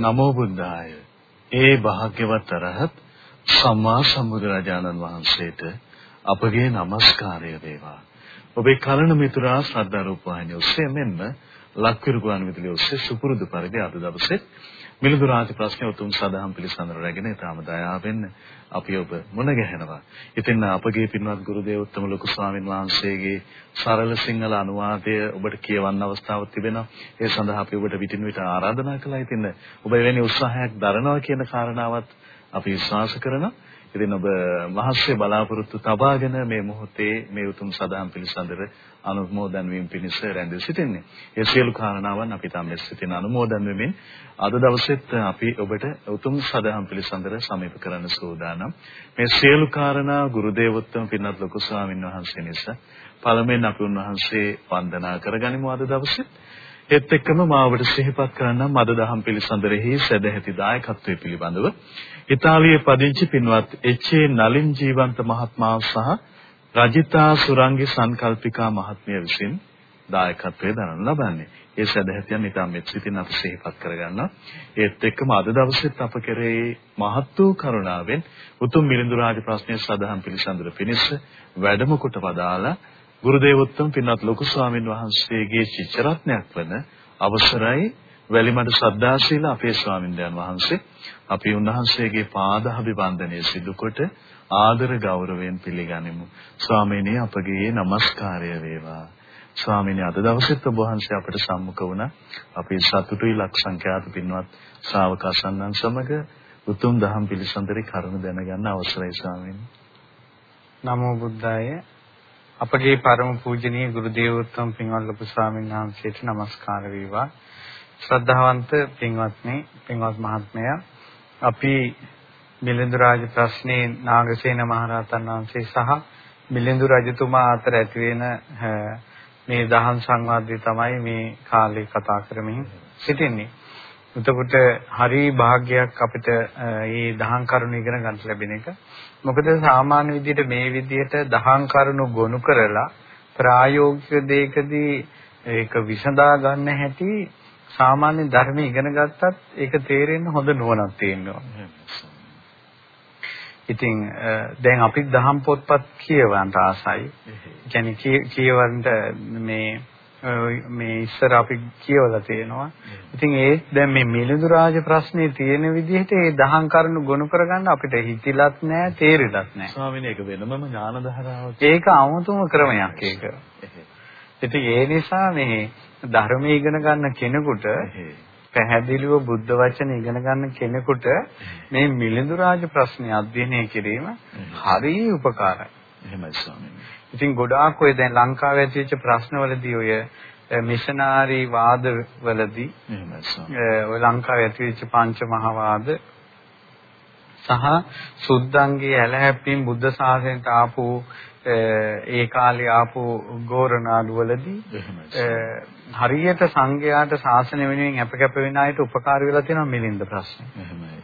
නමෝ බුද්ධාය. ඒ භාග්‍යවත් අරහත් සම්මා සම්බුදුරජාණන් වහන්සේට අපගේ নমස්කාරය වේවා. ඔබේ කලණ මිතුරා ශ්‍රද්ධා රූප වාහිනිය ඔස්සේ මෙන්ම ලක්විරු ගුවන් විදුලිය ඔස්සේ සුපුරුදු පරිදි අද දවසේ මිලිඳු රාජ ප්‍රශ්න උතුම් සදාහම් පිළිසඳර රැගෙන ඊටම දයාවෙන් අපි ඔබ මුණ ගැහෙනවා. ඉතින් අපගේ පින්වත් ගුරු දේවෝත්තම ලොකු ස්වාමින් වහන්සේගේ සරල සිංහල අනුවාදය ඔබට කියවන්න අවස්ථාවක් තිබෙනවා. ඒ සඳහා අපි ඔබට විටින් විට ආරාධනා කළා. ඉතින් ඔබ එවැනි උත්සාහයක් දරනවා කියන කාරණාවත් අපි විශ්වාස කරනවා. ඉතින් ඔබ මහත්සේ බලාපොරොත්තු තබාගෙන මේ මොහොතේ මේ උතුම් සදාම් පිළිසඳර අනුමෝදන් වීම පිණිස රැඳී සිටින්නේ. ඒ සියලු කාරණාවන් අපි තම සිටින අනුමෝදන් වෙමින් අද දවසෙත් අපි ඔබට උතුම් සදාම් පිළිසඳර සමීප කරන්න සූදානම්. මේ සියලු කාරණා ගුරු දේවෝත්තම පින්වත් ලොකු ස්වාමීන් වහන්සේ නිසා පළමුවෙන් අපි උන්වහන්සේ වන්දනා කරගනිමු අද දවසේ. ඒත් එක්කම මාවට සිහිපත් කරන්නම් අද දහම් පිළිසඳරෙහි සදැහැති දායකත්වයේ පිළිබඳව ඉතාලියේ පදිංචි පින්වත් එච්.ඒ. නලින් ජීවන්ත මහත්මයා සහ රජිතා සුරංගි සංකල්පිකා මහත්මිය විසින් දායකත්වයේ දරන ලබන්නේ. ඒ සදැහැතියන් ඉතාම මෙත් සිතින් අප සිහිපත් කරගන්නවා. ඒත් එක්කම අද දවසෙත් අප කෙරේ මහත් වූ කරුණාවෙන් උතුම් මිලිඳු රාජ ප්‍රශ්නයේ සදාහම් පිළිසඳර පිණිස වැඩම කොට වදාලා ගුරුදේවෝත්තම පින්වත් ලොකු ස්වාමින් වහන්සේගේ චිත්‍රරත්නයක් වන අවසරයි වැලිමඩ ශ්‍රද්ධා ශීල අපේ ස්වාමින්දයන් වහන්සේ අපි උන්වහන්සේගේ පාද අභිවන්දනය සිදු කොට ආදර ගෞරවයෙන් පිළිගනිමු. ස්වාමීනි අපගේ নমස්කාරය වේවා. ස්වාමීනි අද දවසෙත් ඔබ වහන්සේ අපට සම්මුඛ වුණා. අපේ සතුටුයි ලක් සංඛ්‍යාත පින්වත් ශ්‍රාවක සම්ණන් සමග උතුම් දහම් පිළිසඳරේ කරුණ දැනගන්න අවශ්‍යයි ස්වාමීනි. නමෝ බුද්දාය. අපගේ පරම පූජනීය ගුරු දේවෝත්තම පින්වත් ලොකු ස්වාමීන් වහන්සේට নমස්කාර වේවා. ශ්‍රද්ධාවන්ත පින්වත්නි පින්වත් මහත්මයා අපි මිලිඳු රාජ ප්‍රශ්නේ නාගසේන මහරහතන් වහන්සේ සහ මිලිඳු රජතුමා අතර ඇති වෙන මේ දහම් සංවාදය තමයි මේ කාලේ කතා කරමින් සිටින්නේ. එතකොට හරි භාග්යක් අපිට මේ දහම් කරුණු ඉගෙන ගන්න ලැබෙන එක. මොකද සාමාන්‍ය විදිහට මේ විදිහට දහම් කරුණු ගොනු කරලා ප්‍රායෝගික දෙයකදී ඒක විසඳා ගන්න හැටි සාමාන්‍ය ධර්ම ඉගෙන ගත්තත් ඒක තේරෙන්න හොඳ නුවණක් තියෙනවා. ඉතින් දැන් අපි දහම් පොත්පත් කියවන්න ආසයි. කියන්නේ කියවන්න මේ මේ ඉස්සර අපි කියවලා තියෙනවා. ඉතින් ඒ දැන් මේ මිලිඳු රාජ ප්‍රශ්නේ තියෙන විදිහට ඒ දහම් කරුණු ගොනු කරගන්න අපිට හිතිලත් නැහැ, තේරිලත් නැහැ. ස්වාමීනි ඒක වෙනමම ඥාන ධාරාවක්. ඒක 아무තුම ක්‍රමයක් ඒක. ඉතින් ඒ නිසා මේ ධර්මයේ ඉගෙන ගන්න කෙනෙකුට පැහැදිලිව බුද්ධ වචන ඉගෙන ගන්න කෙනෙකුට මේ මිලිඳු රාජ ප්‍රශ්නේ අධ්‍යයනය කිරීම හරිය උපකාරයි. එහෙමයි ස්වාමීනි. ඉතින් ගොඩාක් ඔය දැන් ලංකාවේ ඇතිවෙච්ච ප්‍රශ්නවලදී ඔය මිෂනාරි වාදවලදී එහෙමයි ස්වාමීනි. ඔය ලංකාවේ ඇතිවෙච්ච පංච මහා වාද සහ සුද්ධංගේ ඇලහැප්පින් බුද්ධ ශාසනයට ආපු ඒ කාලේ ආපු ගෝරනාඩු වලදී හරියට සංඝයාට ශාසනය වෙනුවෙන් අපකැප වෙන අයට උපකාර වෙලා තියෙනවා මිලින්ද ප්‍රශ්නේ. එහෙමයි.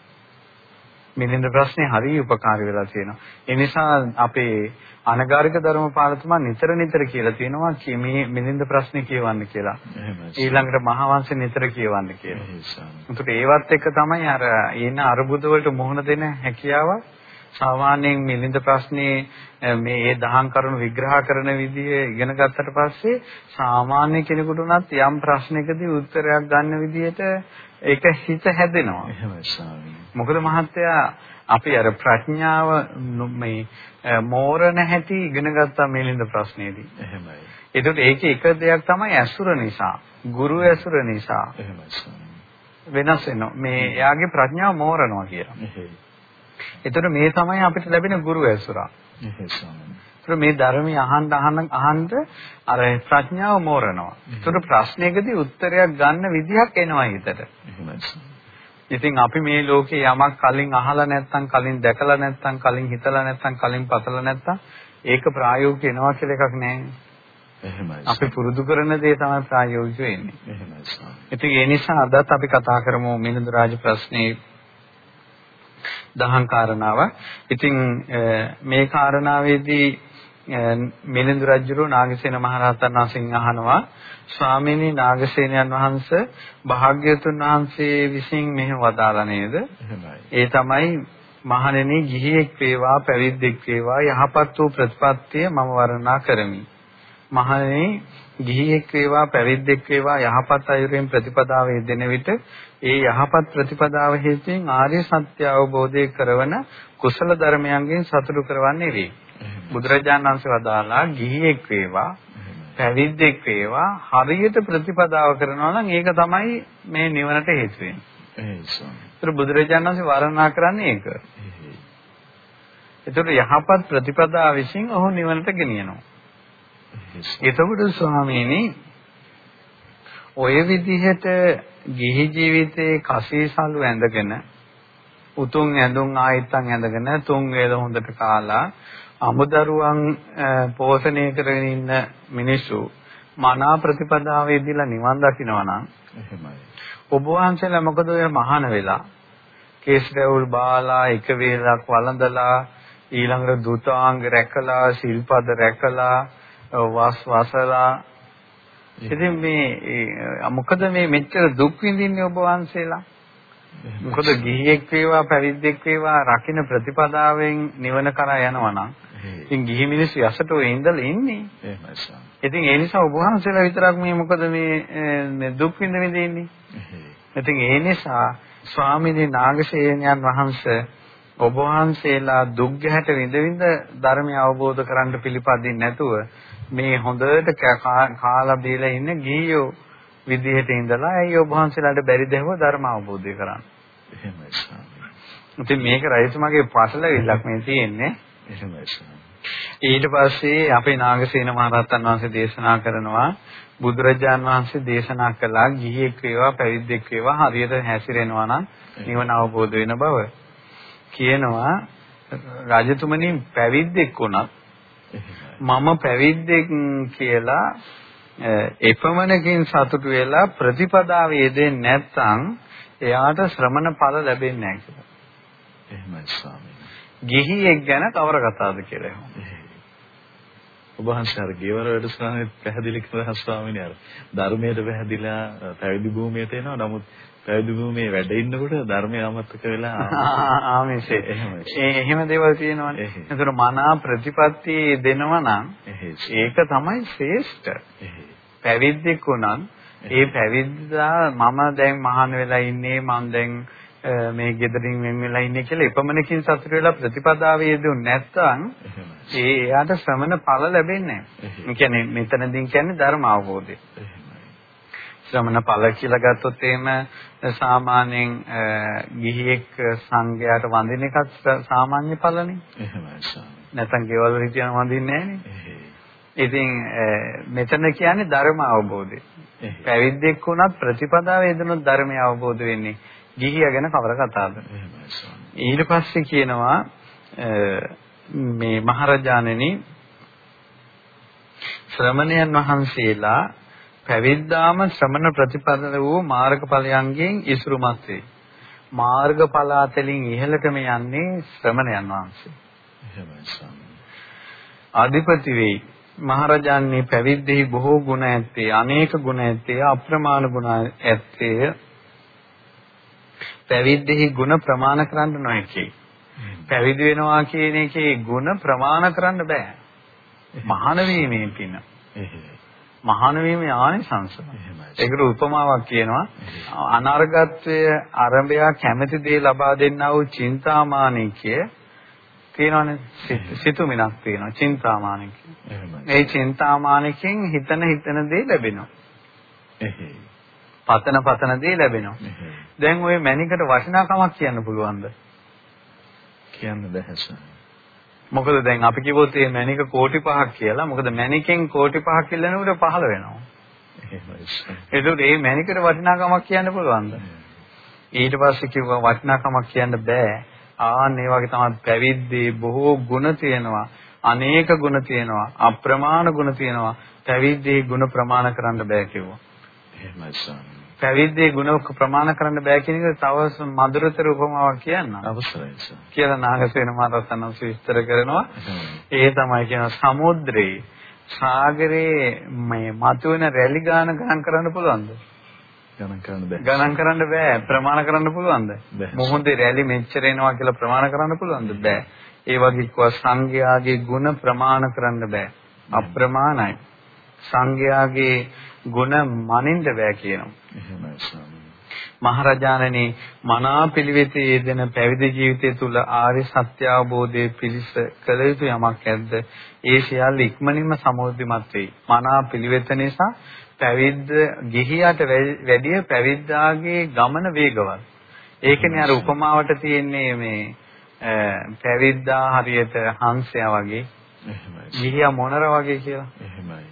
මිලින්ද ප්‍රශ්නේ හරිය උපකාර වෙලා තියෙනවා. ඒ නිසා අපේ අනගාരിക ධර්මපාලතුමා නිතර නිතර කියලා තියෙනවා මේ මිලින්ද ප්‍රශ්නේ කියවන්න කියලා. ඊළඟට මහාවංශ නිතර කියවන්න කියලා. ඒකට ඒවත් එක තමයි අර එන අරුබුද වලට මුහුණ දෙන හැකියාව සාමාන්‍යයෙන් මිලින්ද ප්‍රශ්නේ මේ ඒ දහම් කරුණු විග්‍රහ කරන විදිය ඉගෙන ගත්තට පස්සේ සාමාන්‍ය කෙනෙකුට උනත් යම් ප්‍රශ්නයකදී උත්තරයක් ගන්න විදියට ඒක හිත හැදෙනවා. එහෙමයි. මොකද මහත්තයා අපි අර ප්‍රඥාව මේ මෝරණ හැටි ඉගෙන ගත්තා මිලින්ද ප්‍රශ්නේදී. එහෙමයි. ඒකට ඒකේ එක දෙයක් තමයි ඇසුර නිසා, ගුරු ඇසුර නිසා. එහෙමයි. වෙනස් වෙනවා. මේ එයාගේ ප්‍රඥාව මෝරනවා කියලා. එහෙයි. එතකොට මේ තමයි අපිට ලැබෙන ගුරු ඇසුරා. එහෙසම්. මේ ධර්මයේ අහන්න අහන්න අහන්න අර ප්‍රඥාව මෝරනවා. ඒකට ප්‍රශ්නයකදී උත්තරයක් ගන්න විදිහක් එනවා හිතට. ඉතින් අපි මේ ලෝකේ යමක් කලින් අහලා නැත්නම් කලින් දැකලා නැත්නම් කලින් හිතලා නැත්නම් කලින් පතලා නැත්නම් ඒක ප්‍රායෝගික වෙනවා කියලා එකක් නැහැ. එහෙමයි. අපි පුරුදු කරන දේ තමයි ප්‍රායෝගික වෙන්නේ. එහෙමයි. ඉතින් ඒ නිසා අදත් අපි කතා කරමු මිලිඳු රාජ ප්‍රශ්නේ දහම් කාරණාව. ඉතින් මේ කාරණාවේදී මිලිඳු රජුගේ නාගසේන මහරහතන් වහන්සේගෙන් අහනවා ස්වාමීනි නාගසේනයන් වහන්සේ භාග්‍යතුන් වහන්සේ විසින් මෙහෙම වදාලා නේද? ඒ තමයි මහණෙනි ගිහියෙක් වේවා පැවිද්දෙක් වේවා යහපත් වූ ප්‍රතිපත්තිය මම වර්ණනා කරමි. මහණෙනි ගිහියෙක් වේවා පැවිද්දෙක් වේවා යහපත් අයුරින් ප්‍රතිපදාව යෙදෙන විට ඒ යහපත් ප්‍රතිපදාව හේතුවෙන් ආර්ය සත්‍ය අවබෝධය කරවන කුසල ධර්මයන්ගෙන් සතුටු කරවන්නේ වේ. බුදුරජාණන් වහන්සේ වදාලා ගිහියෙක් වේවා පැවිද්දෙක් වේවා හරියට ප්‍රතිපදාව කරනවා නම් ඒක තමයි මේ නිවනට හේතු වෙන්නේ. බුදුරජාණන් වහන්සේ වර්ණනා කරන්නේ ඒක. ඒතර යහපත් ප්‍රතිපදාව විසින් ඔහු නිවනට ගෙනියනවා. එතකොට ස්වාමීනි ඔය විදිහට ගිහි ජීවිතේ කසීසලු ඇඳගෙන උතුම් ඇඳුම් ආයිත්තන් ඇඳගෙන තුන් වේල හොඳට කාලා අමුදරුවන් පෝෂණය කරගෙන ඉන්න මිනිස්සු මනා ප්‍රතිපදාවේදීලා නිවන් දකින්නවා නම් එහෙමයි. ඔබ වහන්සේලා මොකද ඔය මහාන වෙලා කේස් රැවුල් බාලා එක වේලක් වළඳලා ඊළඟට දුතාංග රැකලා සිල්පද රැකලා වස් වසලා. ඉතින් මේ මොකද මේ මෙච්චර දුක් විඳින්නේ ඔබ වහන්සේලා? මොකද ගිහියෙක් වේවා පැවිද්දෙක් වේවා රකින්න ප්‍රතිපදාවෙන් නිවන කරා යනවා නම් ඉතින් ගිහි මිනිස්සු යසට ඔය ඉඳලා ඉන්නේ. එහෙමයි සාම. ඉතින් ඒ නිසා ඔබ වහන්සේලා විතරක් මේ මොකද මේ දුක් විඳ විඳින්නේ ඉතින් ඒ නිසා ස්වාමීනි නාගසේනයන් වහන්සේ ඔබ වහන්සේලා දුක් ගැහැට විඳ විඳ ධර්මය අවබෝධ කරගන්න පිළිපදින් නැතුව මේ හොඳට කාලා බීලා ඉන්න ගිහියෝ විදිහට ඉඳලා ඇයි ඔබ වහන්සේලාට බැරි දෙව ධර්ම අවබෝධය කරන්න. එහෙමයි ස්වාමී. ඉතින් මේක රයිතුමාගේ පසලවිල්ලක් මේ තියෙන්නේ. එහෙමයි. ඊට පස්සේ අපේ නාගසේන මහරහතන් වහන්සේ දේශනා කරනවා බුදුරජාන් වහන්සේ දේශනා කළා ගිහියෙක් වේවා පැවිද්දෙක් වේවා හරියට හැසිරෙනවා නම් නිවන අවබෝධ වෙන බව. කියනවා රජතුමනි පැවිද්දෙක් වුණත් මම පැවිද්දෙක් කියලා එපමණකින් සතුටු වෙලා ප්‍රතිපදාවේ යෙදෙන්නේ නැත්නම් එයාට ශ්‍රමණ ඵල ලැබෙන්නේ නැහැ කියලා. එහෙමයි ස්වාමීනි. ගිහියෙක් ගැන කවර කතාවද කියලා එහෙම. ඔබ වහන්සේ අර ගේවර වැඩසටහනේ පැහැදිලි කළා ස්වාමීනි අර ධර්මයට පැහැදිලා පැවිදි භූමියට එනවා. නමුත් පැවිදි භූමියේ වැඩ ඉන්නකොට ධර්මය අමතක වෙලා. ඒ එහෙම දේවල් තියෙනවානේ. ඒතර මනා ප්‍රතිපත්ති දෙනවා නම් ඒක තමයි ශ්‍රේෂ්ඨ. පැවිද්දෙක් උනන් ඒ පැවිද්දා මම දැන් මහාන වෙලා ඉන්නේ මම දැන් මේ gederin වෙන් වෙලා ඉන්නේ කියලා එපමණකින් සතුට වෙලා ප්‍රතිපදාවේ යෙදුනේ නැත්නම් ඒ එයාට ශ්‍රමණ ඵල ලැබෙන්නේ නැහැ. ඒ කියන්නේ මෙතනදී කියන්නේ ධර්ම අවබෝධය. ශ්‍රමණ ඵල කියලා ගත්තොත් එහෙම සාමාන්‍යයෙන් ගිහියෙක් සංඝයාට වඳින එකත් සාමාන්‍ය ඵලනේ. එහෙමයි. නැත්නම් ගෙවල් වල හිටියන වඳින්නේ නැහනේ. ඉතින් මෙතන කියන්නේ ධර්ම අවබෝධය. පැවිද්දෙක් වුණත් ප්‍රතිපදාවේ යෙදුණු ධර්මය අවබෝධ වෙන්නේ. ගිහියා ගැන කවර කතාවද? ඊට පස්සේ කියනවා මේ මහරජාණෙනි ශ්‍රමණයන් වහන්සේලා පැවිද්දාම ශ්‍රමණ ප්‍රතිපදන වූ මාර්ගඵලයන්ගෙන් ඉසුරුමත් වේ. මාර්ගඵල අතලින් ඉහළටම යන්නේ ශ්‍රමණයන් වහන්සේ. අධිපති වෙයි. මහරජාණන් පැවිද්දෙහි බොහෝ ගුණ ඇත්තේ, අනේක ගුණ ඇත්තේ, අප්‍රමාණ ගුණ ඇත්තේ. පැවිද්දෙහි ගුණ ප්‍රමාණ කරන්න නොහැකි. පැවිදි වෙනවා කියන එකේ ගුණ ප්‍රමාණ කරන්න බෑ. මහාන වීමේ පින. මහාන වීමේ ආනිසංස. ඒකට උපමාවක් කියනවා අනර්ගත්වයේ ආරම්භය කැමැති දේ ලබා දෙන්නා වූ චින්තාමානිකය තියෙනවානේ සිතුමිනක් තියෙනවා චින්තාමානික. ඒ චින්තාමානිකෙන් හිතන හිතන දේ ලැබෙනවා. පතන පතන දේ ලැබෙනවා. දැන් ওই මැනිකට වටිනාකමක් කියන්න පුළුවන්ද? කියන්න බැහැ මොකද දැන් අපි කිව්වොත් මේ මැනික කෝටි 5ක් කියලා. මොකද මැනිකෙන් කෝටි 5ක් ඉල්ලනකොට 15 වෙනවා. එහෙමයි. ඒ මැනිකට වටිනාකමක් කියන්න පුළුවන්ද? ඊට පස්සේ කිව්වා වටිනාකමක් කියන්න බෑ. ආන් ඒ වගේ තමයි පැවිද්දේ බොහෝ ගුණ තියෙනවා. අනේක ගුණ තියෙනවා. අප්‍රමාණ ගුණ තියෙනවා. පැවිද්දේ ගුණ ප්‍රමාණ කරන්න බෑ කිව්වා. එහෙමයි ස්වාමී. පැවිද්දේ ගුණ ප්‍රමාණ කරන්න බෑ කියන එක තව මధుරතර උපමාවක් කියන්න. අවසරයි සර්. කියලා නාගසේන මහරහතන් වහන්සේ විස්තර කරනවා. ඒ තමයි කියන සමුද්‍රේ සාගරේ මේ මතුවෙන රැලි ගාන ගණන් කරන්න පුළුවන්ද? ගණන් කරන්න බෑ. ගණන් කරන්න බෑ. ප්‍රමාණ කරන්න පුළුවන්ද? මොහොතේ රැලි මෙච්චර එනවා කියලා ප්‍රමාණ කරන්න පුළුවන්ද? බෑ. ඒ වගේ කව සංඝයාගේ ගුණ ප්‍රමාණ කරන්න බෑ. අප්‍රමාණයි. සංඝයාගේ ගුණ මනින්න බෑ කියනවා. මහරජාණනි මනා පිළිවෙතේ යෙදෙන පැවිදි ජීවිතය තුළ ආර්ය සත්‍ය අවබෝධයේ පිලිස කළ යුතු යමක් ඇද්ද? ඒ සියල්ල ඉක්මනින්ම සමෝධිමත් වෙයි. මනා පිළිවෙත නිසා පැවිද්ද ගිහියට වැඩිය පැවිද්දාගේ ගමන වේගවත්. ඒකනේ අර උපමාවට තියෙන්නේ මේ පැවිද්දා හරියට හංසයා වගේ එහෙමයි. ගිහියා මොනර වගේ කියලා? එහෙමයි.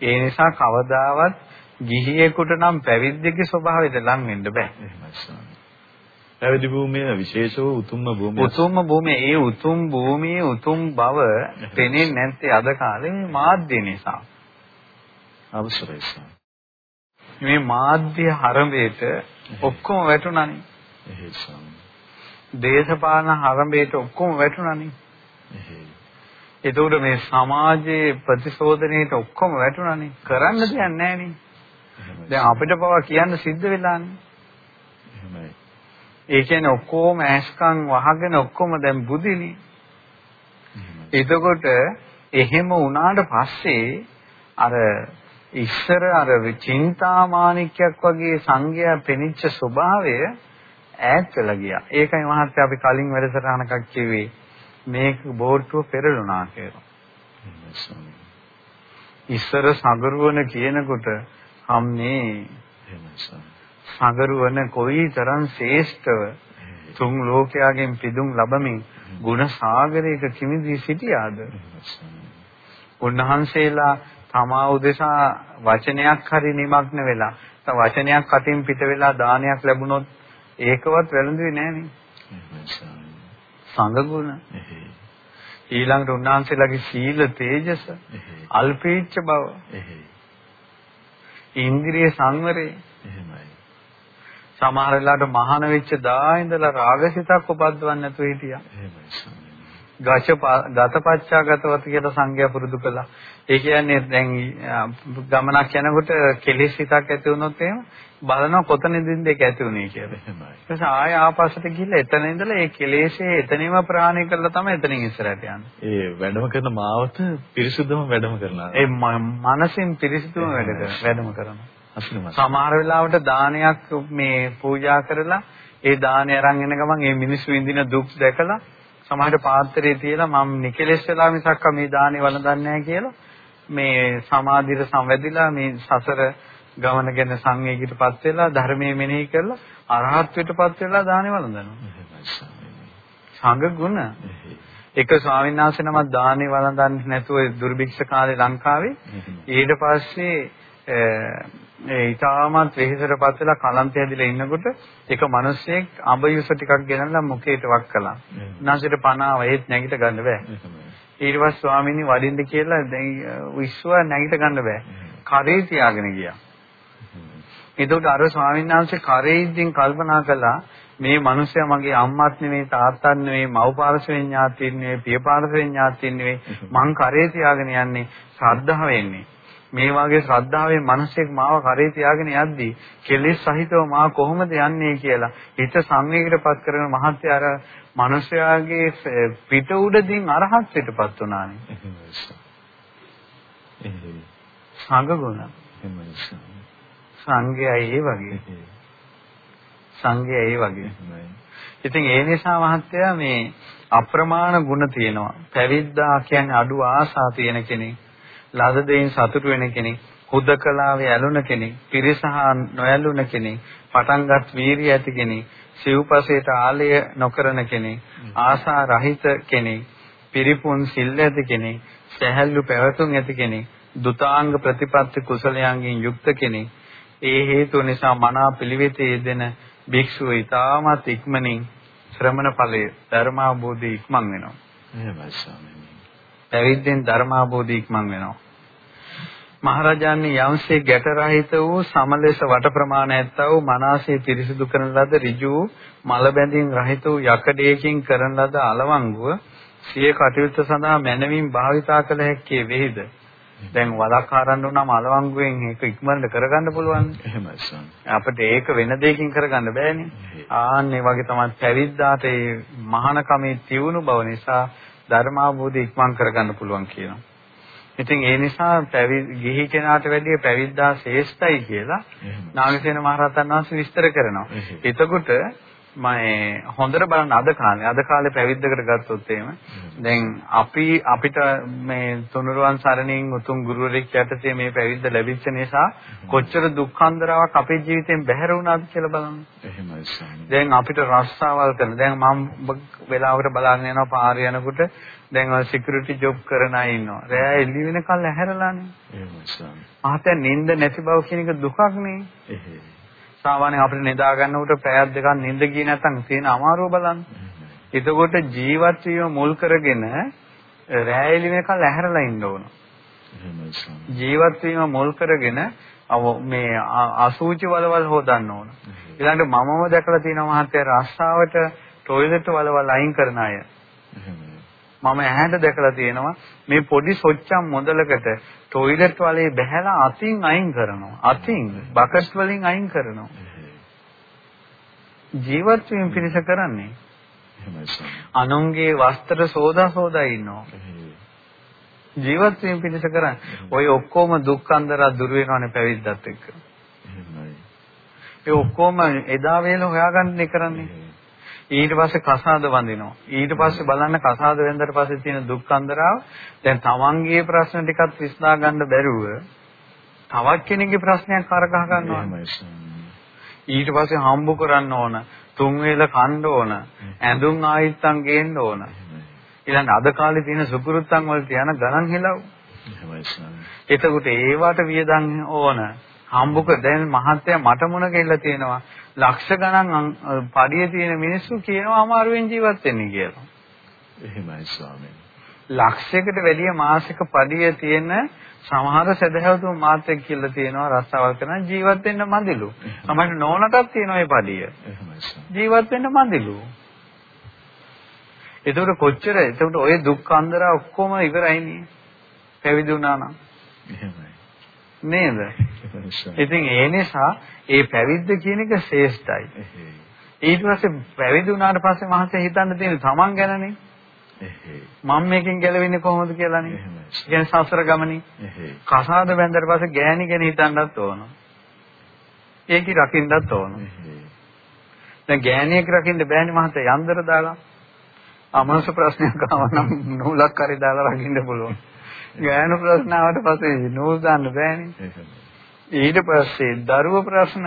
ඒ නිසා කවදාවත් ගිහියෙකුට නම් පැවිද්දගේ ස්වභාවයට ලං වෙන්න බෑ. පැවිදි භූමිය විශේෂව උතුම්ම භූමිය. උතුම්ම භූමිය ඒ උතුම් භූමියේ උතුම් බව පෙනෙන්නේ නැත්තේ අද කාලේ මාධ්‍ය නිසා. ස්වාමී. මේ මාධ්‍ය හරඹේට ඔක්කොම වැටුණානේ. එහෙයි ස්වාමී. දේශපාලන හරඹේට ඔක්කොම වැටුණානේ. එහෙයි. එතකොට මේ සමාජයේ ප්‍රතිශෝධනයේට ඔක්කොම වැටුණානේ. කරන්න දෙයක් නැහැනේ. දැන් අපිට පවා කියන්න සිද්ධ වෙලානේ. එහෙමයි. ඒ කියන්නේ ඔක්කොම ඇස්කම් වහගෙන ඔක්කොම දැන් බුදිනේ. එතකොට එහෙම වුණාට පස්සේ අර ඉස්සර අර චින්තාමානිකයක් වගේ සංගය පෙනිච්ච ස්වභාවය ඈත් වෙලා ගියා. ඒකයි මහත්තයා අපි කලින් වැඩසටහනක් කිව්වේ මේක බෝඩ්ටුව පෙරළුණා කියලා. ඉස්සර සගරුවන කියනකොට අම්මේ සගරුවන කොයිතරම් ශ්‍රේෂ්ඨව තුන් ලෝකයාගෙන් පිදුම් ලැබමින් ගුණ සාගරයක කිමිදී සිටියාද? උන්වහන්සේලා තමා උදෙසා වචනයක් හරි නිමග්න වෙලා වචනයක් අතින් පිට වෙලා දානයක් ලැබුණොත් ඒකවත් වැළඳුවේ නෑනේ සංගුණ ඊළඟට උන්වහන්සේලාගේ සීල තේජස අල්පීච්ඡ බව ඉන්ද්‍රිය සංවරය. එහෙමයි. සමහර වෙලාවට මහාන වෙච්ච දා ඉඳලා රාගසිතක් උපද්දවන්න නැතුව හිටියා. එහෙමයි. ගතපච්චාගතවත කියලා සංඥා පුරුදු කළා. ඒ කියන්නේ දැන් ගමනක් යනකොට කෙලෙස් හිතක් ඇති වුණොත් එහෙම බලනවා කොතනදින්ද ඒක ඇති වුනේ කියලා. එහෙමයි. ඊට ආය ආපස්සට ගිහිල්ලා එතන ඉඳලා ඒ කෙලෙස්ේ එතනම ප්‍රහාණය කරලා තමයි එතනින් ඉස්සරහට යන්නේ. ඒ වැඩම කරන මාවත පිරිසුදුම වැඩම කරනවා. ඒ මනසින් පිරිසුදුම වැඩ වැඩම කරනවා. අසලිමත්. සමහර වෙලාවට දානයක් මේ පූජා කරලා ඒ දානය අරන් එන ගමන් ඒ මිනිස්සු විඳින දුක් දැකලා සමහරට පාත්‍රයේ තියලා මම නිකලෙස් වෙලා මිසක් මේ දානේ වළඳන්නේ නැහැ කියලා මේ සමාධියට සම්වැදිලා මේ සසර ගමන ගැන සංවේගීටපත් වෙලා ධර්මයේ මෙනෙහි කරලා අරහත්ත්වයටපත් වෙලා දානේ වළඳනවා. සංඝ ගුණ. එක ස්වාමීන් වහන්සේ නමක් දානේ වළඳන්නේ නැතුව දුර්භික්ෂ කාලේ ලංකාවේ ඊට පස්සේ ඒ ඊටමත් වෙහෙසටපත් වෙලා කලන්ත ඇදිලා ඉන්නකොට එක මිනිහෙක් අඹ යුස ටිකක් ගෙනල්ලා මුඛයට වක් කළා. උන්වහන්සේට පනාව ඒත් නැගිට ගන්න බෑ. ඊට පස්සේ ස්වාමීනි වඩින්න කියලා දැන් විශ්ව නැගිට ගන්න බෑ. කරේ තියාගෙන ගියා. එතකොට අර ස්වාමීන් වහන්සේ කරේ ඉඳින් කල්පනා කළා මේ මිනිස්සයා මගේ අම්මත් නෙවෙයි තාත්තත් නෙවෙයි මව් පාර්ශවෙන් ඥාතින් නෙවෙයි පිය පාර්ශවෙන් ඥාතින් නෙවෙයි මං කරේ තියාගෙන යන්නේ ශ්‍රද්ධාව වෙන්නේ. මේ වාගේ ශ්‍රද්ධාවෙන් මිනිසෙක් මාව කරේ තියාගෙන යද්දී කෙලෙස් සහිතව මා කොහොමද යන්නේ කියලා හිත සංවේගයටපත් කරගෙන මහත්ය අර මිනිසයාගේ පිට උඩින් අරහත්ත්වයටපත් වුණානේ. සංගුණ. සංගයයි ඒ වගේ. සංගයයි ඒ වගේ. ඉතින් ඒ නිසා මහත්තයා මේ අප්‍රමාණ ගුණ තියෙනවා. පැවිද්දා කියන්නේ අඩු ආසා තියෙන කෙනෙක්. ලද දෙයින් සතුටු වෙන කෙනෙක්, හුදකලාවේ ඇලුන කෙනෙක්, පිරිසහා නොඇලුන කෙනෙක්, පටන්ගත් වීරිය ඇති කෙනෙක්, සිව්පසේට ආලය නොකරන කෙනෙක්, ආසා රහිත කෙනෙක්, පිරිපුන් සිල් ඇති කෙනෙක්, සැහැල්ලු පැවතුම් ඇති කෙනෙක්, දුතාංග ප්‍රතිපත්ති කුසලයන්ගෙන් යුක්ත කෙනෙක්. ඒ හේතු නිසා මනා පිළිවෙතේ යෙදෙන භික්ෂුව ඊටමත් ඉක්මනින් ශ්‍රමණ ඵලයේ ධර්මාභෝධය ඉක්මන් වෙනවා. එහෙමයි ස්වාමීනි. පැවිද්දෙන් ධර්මාභෝධය ඉක්මන් වෙනවා. මහරජාණන් යම්සේ ගැට රහිත වූ සමලෙස වට ප්‍රමාණ ඇත්තා වූ මනසේ පිරිසිදු කරන ලද ඍජු මල බැඳින් රහිත වූ යකඩයකින් කරන ලද අලවංගුව සිය කටයුත්ත සඳහා මනමින් භාවිතා කළ හැක්කේ වෙහිද දැන් වලක් ආරන්න උනම අලවංගුවෙන් ඒක ඉක්මනට කරගන්න පුළුවන්. එහෙමයි සම්. අපිට ඒක වෙන දෙයකින් කරගන්න බෑනේ. ආන්නේ වගේ තමයි පැවිද්දාට මේ මහානකමේ තියුණු බව නිසා ධර්මාභෝධය ඉක්මන් කරගන්න පුළුවන් කියනවා. ඉතින් ඒ නිසා ගිහි කෙනාට වැඩිය පැවිද්දා ශ්‍රේෂ්ඨයි කියලා නාගසේන මහරහතන් වහන්සේ විස්තර කරනවා. එතකොට මම හොඳට බලන්න අද කාලේ අද කාලේ පැවිද්දකට ගත්තොත් එහෙම දැන් අපි අපිට මේ තුනුරුවන් සරණින් උතුම් ගුරුවරයෙක් යටතේ මේ පැවිද්ද ලැබිච්ච නිසා කොච්චර දුක්ඛන්දරාවක් අපේ ජීවිතෙන් බැහැර වුණාද කියලා බලන්න. එහෙමයි ස්වාමී. දැන් අපිට රස්සාවල් කරන දැන් මම වෙලාවකට බලන්න යනවා පාරේ යනකොට දැන් ඔය සිකියුරිටි ජොබ් කරන අය ඉන්නවා. රෑ එළි වෙනකල් ඇහැරලානේ. එහෙමයි ස්වාමී. ආතෙන් නිින්ද නැති බව කියන එක දුකක් නේ. එහෙයි. සාමාන්‍යයෙන් අපිට නිදා ගන්නකොට පැයක් දෙකක් නිින්ද ගියේ නැත්නම් තියෙන අමාරුව බලන්න. එතකොට ජීවත් වීම මුල් කරගෙන රැය එළි වෙනකල් ඇහැරලා ඉන්න ඕන. ජීවත් වීම මුල් කරගෙන මේ අසූචි වලවල් හොදන්න ඕන. ඊළඟට මමම දැකලා තියෙනවා මහත්තයා රස්සාවට টয়ලට් වලවල් අයින් කරන අය. මම ඇහැට දැකලා තියෙනවා මේ පොඩි සොච්චම් මොදලකට টয়ලට් වලේ බැහැලා අතින් අයින් කරනවා. අතින් බකට් වලින් අයින් කරනවා. ජීවත් වීම පිණිස කරන්නේ. අනුන්ගේ වස්ත්‍ර සෝදා සෝදා ඉන්නවා. ජීවත් වීම පිණිස කරන්නේ. ඔය ඔක්කොම දුක්ඛන්දර දුර වෙනවනේ පැවිද්දත් එක්ක. ඒ ඔක්කොම එදා වේල හොයාගන්න කරන්නේ. ඊට පස්සේ කසාද වඳිනවා. ඊට පස්සේ බලන්න කසාද වෙන්දට පස්සේ තියෙන දුක් අන්දරාව දැන් තමන්ගේ ප්‍රශ්න ටිකත් විශ්ලා ගන්න බැරුව තවත් කෙනෙක්ගේ ප්‍රශ්නයක් කරගහ ගන්නවා. ඊට පස්සේ හම්බ කරන්න ඕන, තුන් වේල කන්න ඕන, ඇඳුම් ආයිත්තම් ගේන්න ඕන. ඊළඟ අද කාලේ තියෙන සුකුරුත්තන් වලට යන ගණන් හෙලව්. එතකොට ඒවට වියදම් ඕන. හම්බුක දැන් මහත්තයා මට මොන ගෙල්ල තියෙනවා ලක්ෂ ගණන් පඩිය තියෙන මිනිස්සු කියනවා අමාරුවෙන් ජීවත් වෙන්නේ කියලා. එහෙමයි ස්වාමීනි. ලක්ෂයකට වැඩිය මාසික පඩිය තියෙන සමහර සදහැවතුන් මාත් එක්ක කියලා තියෙනවා රස්සාවල් කරන ජීවත් වෙන්න මන්දිලු. තමයි නෝනටත් තියෙනවා මේ පඩිය. ජීවත් වෙන්න මන්දිලු. එතකොට කොච්චර එතකොට ඔය දුක් අන්දර ඔක්කොම ඉවරයිනේ. පැවිදි වුණා නම්. එහෙමයි. නේද? ඉතින් ඒ නිසා ඒ පැවිද්ද කියන එක ශ්‍රේෂ්ඨයි. ඊට පස්සේ පැවිදි වුණාට පස්සේ මහසේ හිතන්න තියෙන තමන් ගැනනේ. මම මේකෙන් ගැලවෙන්නේ කොහොමද කියලානේ. කියන්නේ සසර ගමනේ. කසාද බැඳලා පස්සේ ගෑණි ගැන හිතන්නත් ඕන. ඒකි රකින්නත් ඕන. දැන් ගෑණියෙක් රකින්න බෑනේ මහත්තයා යන්දර දාලා. අමනස ප්‍රශ්නයක් ආවම නූලක් හරි දාලා රකින්න පුළුවන්. ගෑනු ප්‍රශ්න ආවට පස්සේ නූල් දාන්න බෑනේ. ඊට පස්සේ දරුව ප්‍රශ්න.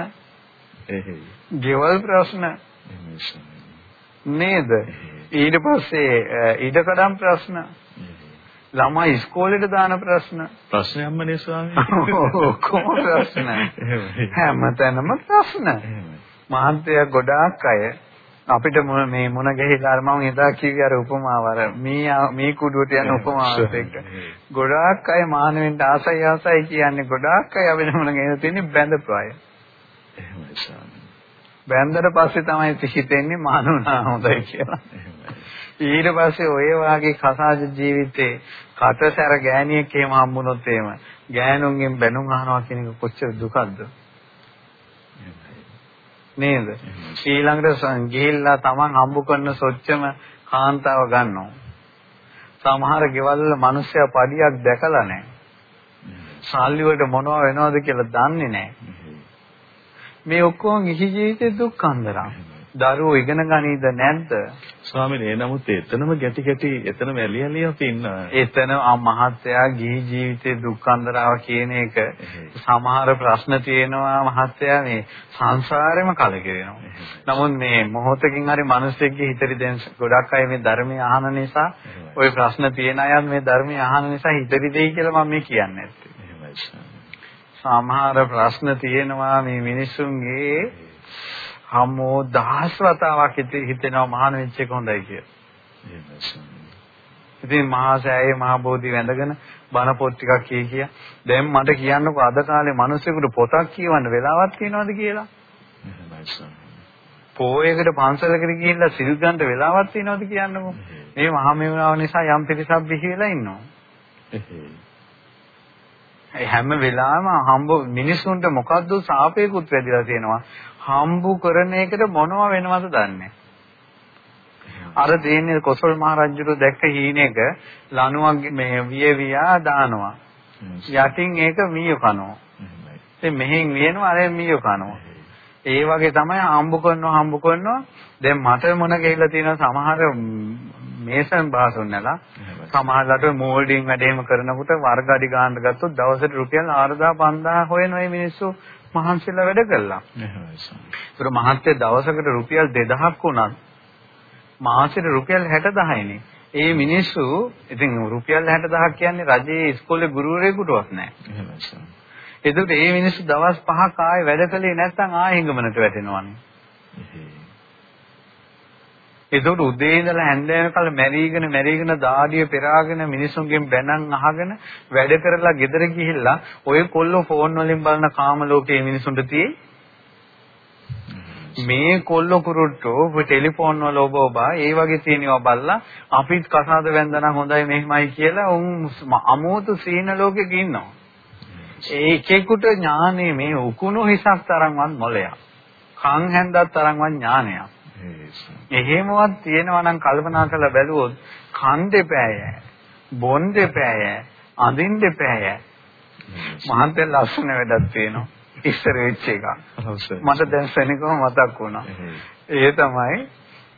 එහෙයි. ගෙවල් ප්‍රශ්න. නේද? ඊට පස්සේ ඊටකඩම් ප්‍රශ්න. ළමයි ඉස්කෝලේට දාන ප්‍රශ්න. ප්‍රශ්නයක්මනේ ස්වාමී. ඔක්කොම ප්‍රශ්න. හැමතැනම ප්‍රශ්න. මහන්තය ගොඩාක් අය අපිට මේ මොන ගහලා මම එදා කිව්වේ අර උපමාව අර මේ මේ කුඩුවට යන උපමාවත් එක්ක. ගොඩාක් අය මානවෙන්ට ආසයි ආසයි කියන්නේ ගොඩාක් අය අපිට මොන ගහලා තියෙන්නේ බැඳපු අය බැඳලා පස්සේ තමයි හිතෙන්නේ මානුණා හොඳයි කියලා. ඊට පස්සේ ඔය වාගේ කසාද ජීවිතේ කටසැර ගෑණියෙක් එහෙම හම්බුනොත් එහෙම ගෑනුන්ගෙන් බැනුම් අහනවා කියන එක කොච්චර දුකක්ද නේද? ඊළඟට ගිහිල්ලා Taman හම්බ කරන සොච්චම කාන්තාව ගන්නවා. සමහර ගෙවල් වල මිනිස්සයා පඩියක් දැකලා නැහැ. සල්ලි වලට මොනව වෙනවද කියලා දන්නේ නැහැ. මේ ඔක්කොම ගිහි ජීවිතේ දුක් අන්දරා. දරුවෝ ඉගෙන ගනීද නැද්ද? ස්වාමීනි ඒ නමුත් එතනම ගැටි ගැටි එතනම ඇලි ඇලි අපි ඉන්නවා. එතන මහත්තයා ගිහි ජීවිතේ දුක්ඛන්දරාව කියන එක සමහර ප්‍රශ්න තියෙනවා මහත්තයා මේ සංසාරෙම කලකිරෙනවා. නමුත් මේ මොහොතකින් හරි මිනිස්සෙක්ගේ හිතරි දැන් ගොඩක් අය මේ ධර්මය අහන නිසා ওই ප්‍රශ්න තියෙන අයත් මේ ධර්මය අහන නිසා හිතරි දෙයි කියලා මම මේ කියන්නේ නැත්තේ. සමහර ප්‍රශ්න තියෙනවා මේ මිනිසුන්ගේ හමෝ දහස් වතාවක් හිතෙනවා මහාන වෙච්ච එක හොඳයි කියලා. ඉතින් මහා සෑයේ මහා බෝධි වැඳගෙන බණ පොත් ටිකක් කිය කිය. දැන් මට කියන්නකෝ අද කාලේ මිනිස්සුන්ට පොතක් කියවන්න වෙලාවක් තියනවද කියලා? පොයකට පන්සලකට ගිහිල්ලා සිල් ගන්න වෙලාවක් තියනවද කියන්නකෝ? මේ මහා මේවාව නිසා යම් පිරිසක් බිහි වෙලා ඉන්නවා. ඒ හැම වෙලාවෙම හම්බ මිනිසුන්ට මොකද්ද සාපේකුත් වැඩිලා තියෙනවා. හම්බු කරන එකට මොනව වෙනවද දන්නේ අර දෙන්නේ කොසල් මහ රජුට දැක්ක හීනෙක ලණුවක් මේ විය වියා දානවා. යටින් ඒක මීය කනවා. ඉතින් මෙහෙන් වියනවා අර මීය කනවා. ඒ වගේ තමයි හම්බ කරනවා හම්බ කරනවා. දැන් මට මොන ගෙහිලා තියෙන සමහර මේසන් බාසොන්නලා සමහරකට මෝල්ඩින් වැඩේම කරනකොට වර්ග අඩි ගන්න ගත්තොත් දවසට රුපියල් 4000 5000 හොයන මේ මිනිස්සු මහන්සිලා වැඩ කළා. ඒතර මහත්ය දවසකට රුපියල් 2000ක් වුණත් මාසෙට රුපියල් 60000යිනේ. ඒ මිනිස්සු ඉතින් රුපියල් 60000ක් කියන්නේ රජයේ ඉස්කෝලේ ගුරුවරයෙකුටවත් නෑ. එතකොට මේ මිනිස්සු දවස් 5ක් ආයේ වැඩ කළේ නැත්නම් ආයෙ හිඟමනට වැටෙනවානේ. ඒකට උදේ ඉඳලා හැන්දෑවකල් මැරීගෙන මැරීගෙන දාඩිය පෙරාගෙන මිනිසුන්ගෙන් බැනන් අහගෙන වැඩ කරලා ගෙදර ගිහිල්ලා ඔය කොල්ලෝ ෆෝන් වලින් බලන කාම ලෝකයේ මිනිසුන්ට තියෙයි මේ කොල්ල කුරුට්ටෝ ටෙලිෆෝන් වල ඔබ ඔබ ඒ වගේ තියෙනවා බල්ලා අපිත් කසාද වැන්දනම් හොඳයි මෙහෙමයි කියලා උන් අමෝතු සීන ලෝකෙක ඉන්නවා. ඒකෙකුට ඥානෙ මේ උකුණු හිසක් තරම්වත් මොලයක්. කන් හැන්දක් තරම්වත් ඥානයක්. එහෙමවත් තියෙනවා නම් කල්පනා කරලා බැලුවොත් කන් දෙපෑය, බොන් දෙපෑය, අඳින් දෙපෑය. මහන්තෙන් ලස්සන වැඩක් තියෙනවා. ඉස්සර වෙච්ච එක. මට දැන් සෙනගම මතක් වුණා. ඒ තමයි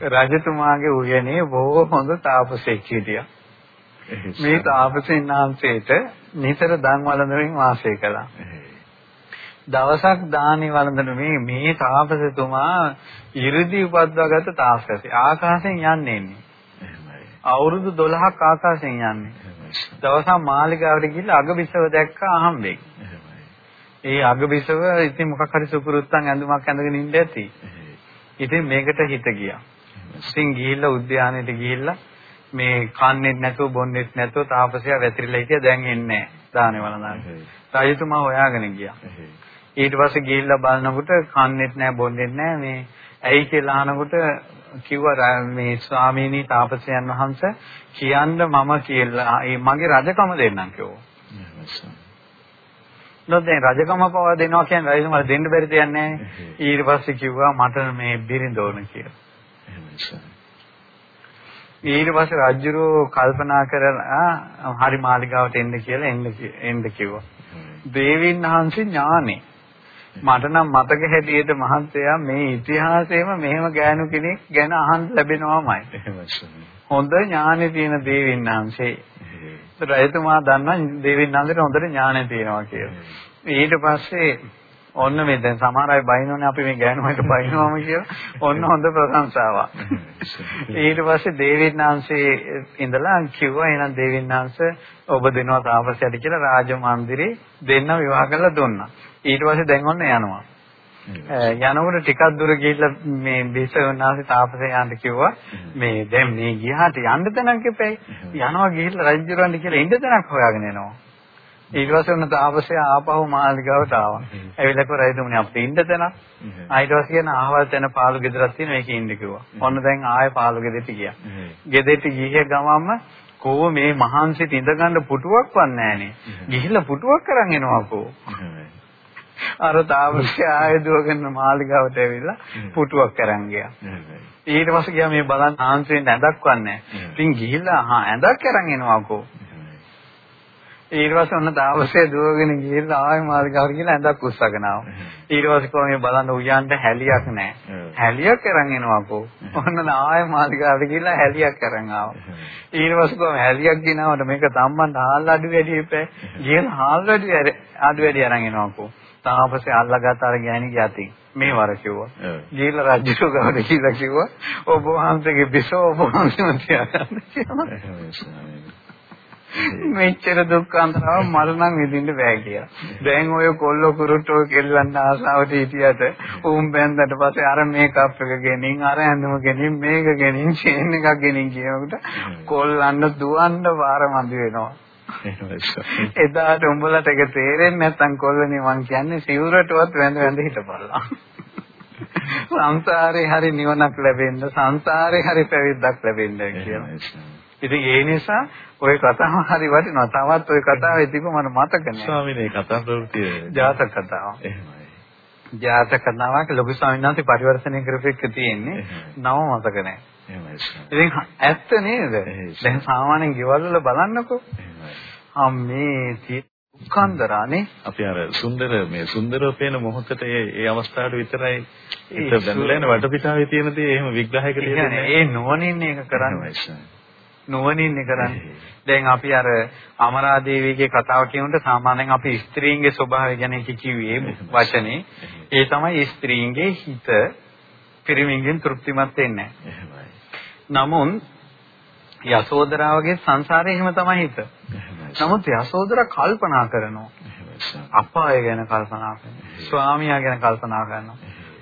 රජතුමාගේ උයනේ බොහෝ හොඳ තාපසෙක් හිටියා. මේ තාපසෙන් ආන්සේට නිතර දන් වළඳමින් වාසය කළා. දවසක් දානි වළඳන මේ මේ තාපසතුමා 이르දි උපද්දාගත්ත තාපසය. ආකාශයෙන් යන්නේ ඉන්නේ. අවුරුදු 12ක් ආකාශයෙන් යන්නේ. දවසක් මාලිගාවට ගිහිල්ලා අගබිසව දැක්ක අහම්බෙක්. ඒ අගබිසව ඉතින් මොකක් හරි සුපුරුත්තන් ඇඳුමක් ඇඳගෙන ඉන්න ඇති. ඉතින් මේකට හිත ගියා. ඉතින් ගිහිල්ලා උද්‍යානයට ගිහිල්ලා මේ කන්නේත් නැතුව බොන්නේත් නැතුව තාපසයා වැතිරිලා හිටියා දැන් එන්නේ නැහැ. දානේ වළඳන්න. රජතුමා හොයාගෙන ගියා. ඊට පස්සේ ගිහිල්ලා බලනකොට කන්නේත් නැහැ බොන්නේත් නැහැ මේ ඇයි කියලා අහනකොට කිව්වා මේ ස්වාමීනි තාපසයන් වහන්සේ කියන්න මම කියලා මගේ රජකම දෙන්නම් කිව්වා. නොදැන් රජකම පවා දෙනවා කියන්නේ රජතුමාට දෙන්න බැරි දෙයක් නැහැ. ඊට පස්සේ කිව්වා මට මේ බිරිඳ ඕන කියලා. ඊට පස්සේ රජුරෝ කල්පනා කරලා හරි මාලිගාවට එන්න කියලා එන්න එන්න කිව්වා. දේවින් වහන්සේ ඥානේ මට නම් මතක හැටියට මහන්තයා මේ ඉතිහාසයේම මෙහෙම ගෑනු කෙනෙක් ගැන අහන්න ලැබෙනවාමයි. හොඳ ඥානෙ තියෙන දේවින් වහන්සේ රජතුමා දන්නා දේවින් නන්දට හොඳට ඥාණය තියෙනවා කියලා. ඊට පස්සේ ඔන්න මේ දැන් සමහර අය බයිනෝනේ අපි මේ ගෑනුමයිට බයිනවම කියලා. ඔන්න හොඳ ප්‍රශංසාවක්. ඊට පස්සේ දේවින් වහන්සේ ඉඳලා කිව්වා එහෙනම් දේවින් වහන්සේ ඔබ දෙනවා තාපසයට කියලා රාජ මන්දිරේ දෙන්න විවාහ කරලා දුන්නා. ඊට පස්සේ දැන් ඔන්න යනවා. යනකොට ටිකක් දුර ගිහිල්ලා මේ බිසවනාසේ තාපසයන්ට කිව්වා මේ දැන් මේ ගියාට යන්න තැනක් එපැයි. යනවා ගිහිල්ලා රජුරවන්න කියලා ඉන්න තැනක් හොයාගෙන එනවා. ඊට පස්සේ උන තාපසය ආපහු මාළිගාවට ආවා. ඇවිල්ලා කෝ රජතුමනි අපිට ඉන්න තැන. ඊට පස්සේ කියන ආහවල් තැන පාළු ගෙදරක් තියෙනවා ඒකේ ඉන්න කිව්වා. ඔන්න දැන් ආයෙ පාළු ගෙදරට ගියා. ගෙදරට ගිහිය ගමම්ම කෝ මේ මහන්සිට ඉඳගන්න පුටුවක්වත් නැහනේ. ගිහිල්ලා පුටුවක් කරන් එනවා කෝ. අර තාපසයා ආයෙ දුවගෙන මාලිගාවට ඇවිල්ලා පුටුවක් අරන් ගියා. ඊට පස්සේ ගියා මේ බලන්න ආන්සෙන් ඇඳක් වන්නේ. ඉතින් ගිහිල්ලා හා ඇඳක් අරන් එනවාකෝ. ඊට පස්සේ ඔන්න තාපසයා දුවගෙන ගිහිල්ලා ආයෙ මාලිගාවට ගිහලා ඇඳක් උස්සගෙන ආවා. ඊට පස්සේ කොහොම මේ බලන්න උයන්ට හැලියක් නැහැ. හැලියක් අරන් එනවාකෝ. ඔන්න ආයෙ මාලිගාවට ගිහලා හැලියක් අරන් ආවා. ඊට පස්සේ කොහොම හැලියක් ගෙනවට මේක තම්මන්ට හාල් අඩු වැඩි එපේ. ගිහලා හාල් වැඩි අඩු වැඩි අරන් එනවාකෝ. තාපසේ අල්ලගත් අර ගෑණිගේ අතින් මේ වර කිව්වා. ගිහිල්ලා රජු ගාවට ගිහිල්ලා කිව්වා ඔබ වහන්සේගේ බිසව ඔබ වහන්සේම තියාගන්න. මෙච්චර දුක් අන්තරව මල නම් විඳින්න බෑ කියලා. දැන් ඔය කොල්ල කුරුට්ටෝ කෙල්ලන්න ආසාවට හිටියට උන් බැන්දට පස්සේ අර මේකප් එක ගෙනින් අර ඇඳුම ගෙනින් මේක ගෙනින් චේන් එකක් ගෙනින් කියනකොට කොල්ලන්න දුවන්න වාර මදි වෙනවා. එදාට උඹලට ඒක තේරෙන්නේ නැත්නම් කොල්ලනේ මං කියන්නේ සිවුරටවත් වැඳ වැඳ හිටපල්ලා. සංසාරේ හරි නිවනක් ලැබෙන්න සංසාරේ හරි පැවිද්දක් ලැබෙන්න කියලා. ඉතින් ඒ නිසා ওই කතාව හරි වටිනවා. තවත් ওই කතාවේ තිබු මම මතක නෑ. ස්වාමීන් මේ කතා ප්‍රවෘත්තිය ජාතක කතාව. එහෙමයි. ජාතක කතාවක් ලොකු ස්වාමීන් වහන්සේ පරිවර්තනය කරපු එක තියෙන්නේ. නම මතක නෑ. එහෙමයි. ඉතින් ඇත්ත නේද? දැන් සාමාන්‍යයෙන් ගෙවල් වල බලන්නකෝ. අම්මේ උක්කන්දරානේ අපි අර සුන්දර මේ සුන්දරව පේන මොහොතට ඒ ඒ අවස්ථාවට විතරයි ඒක යන වටපිටාවේ තියෙන දේ එහෙම විග්‍රහයක තියෙන්නේ ඒ නුවණින් ඒක කරන්නේ. නුවණින් කරන්නේ. දැන් අපි අර අමරාදේවිගේ කතාව කියනකොට සාමාන්‍යයෙන් අපි ස්ත්‍රීන්ගේ ස්වභාවය ගැන කිව්වේ වචනේ. ඒ තමයි ස්ත්‍රීන්ගේ හිත පිරිමින්ගෙන් තෘප්තිමත් වෙන්නේ. නමුත් යසෝදරාවගේ සංසාරේ එහෙම තමයි හිත. නමුත් යසෝදරා කල්පනා කරනවා. අපාය ගැන කල්පනා කරනවා. ස්වාමියා ගැන කල්පනා කරනවා.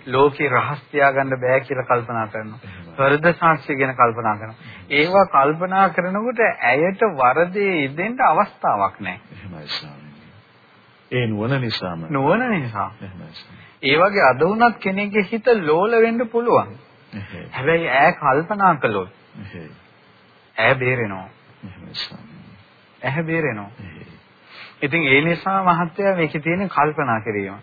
ලෝකේ රහස් තියාගන්න බෑ කියලා කල්පනා කරනවා. වරද සාක්ෂිය ගැන කල්පනා කරනවා. ඒවා කල්පනා කරනකොට ඇයට වරදේ ඉදෙන්න අවස්ථාවක් නැහැ. ඒ නුවණ නිසාම. නුවණ නිසා. ඒ වගේ අද වුණත් කෙනෙක්ගේ හිත ලෝල වෙන්න පුළුවන්. හැබැයි ඈ කල්පනා කළොත් ඈ බේරෙනවා. ඇහැ බේරෙනවා. ඉතින් ඒ නිසා මහත්තයා මේකේ තියෙන කල්පනා කිරීම.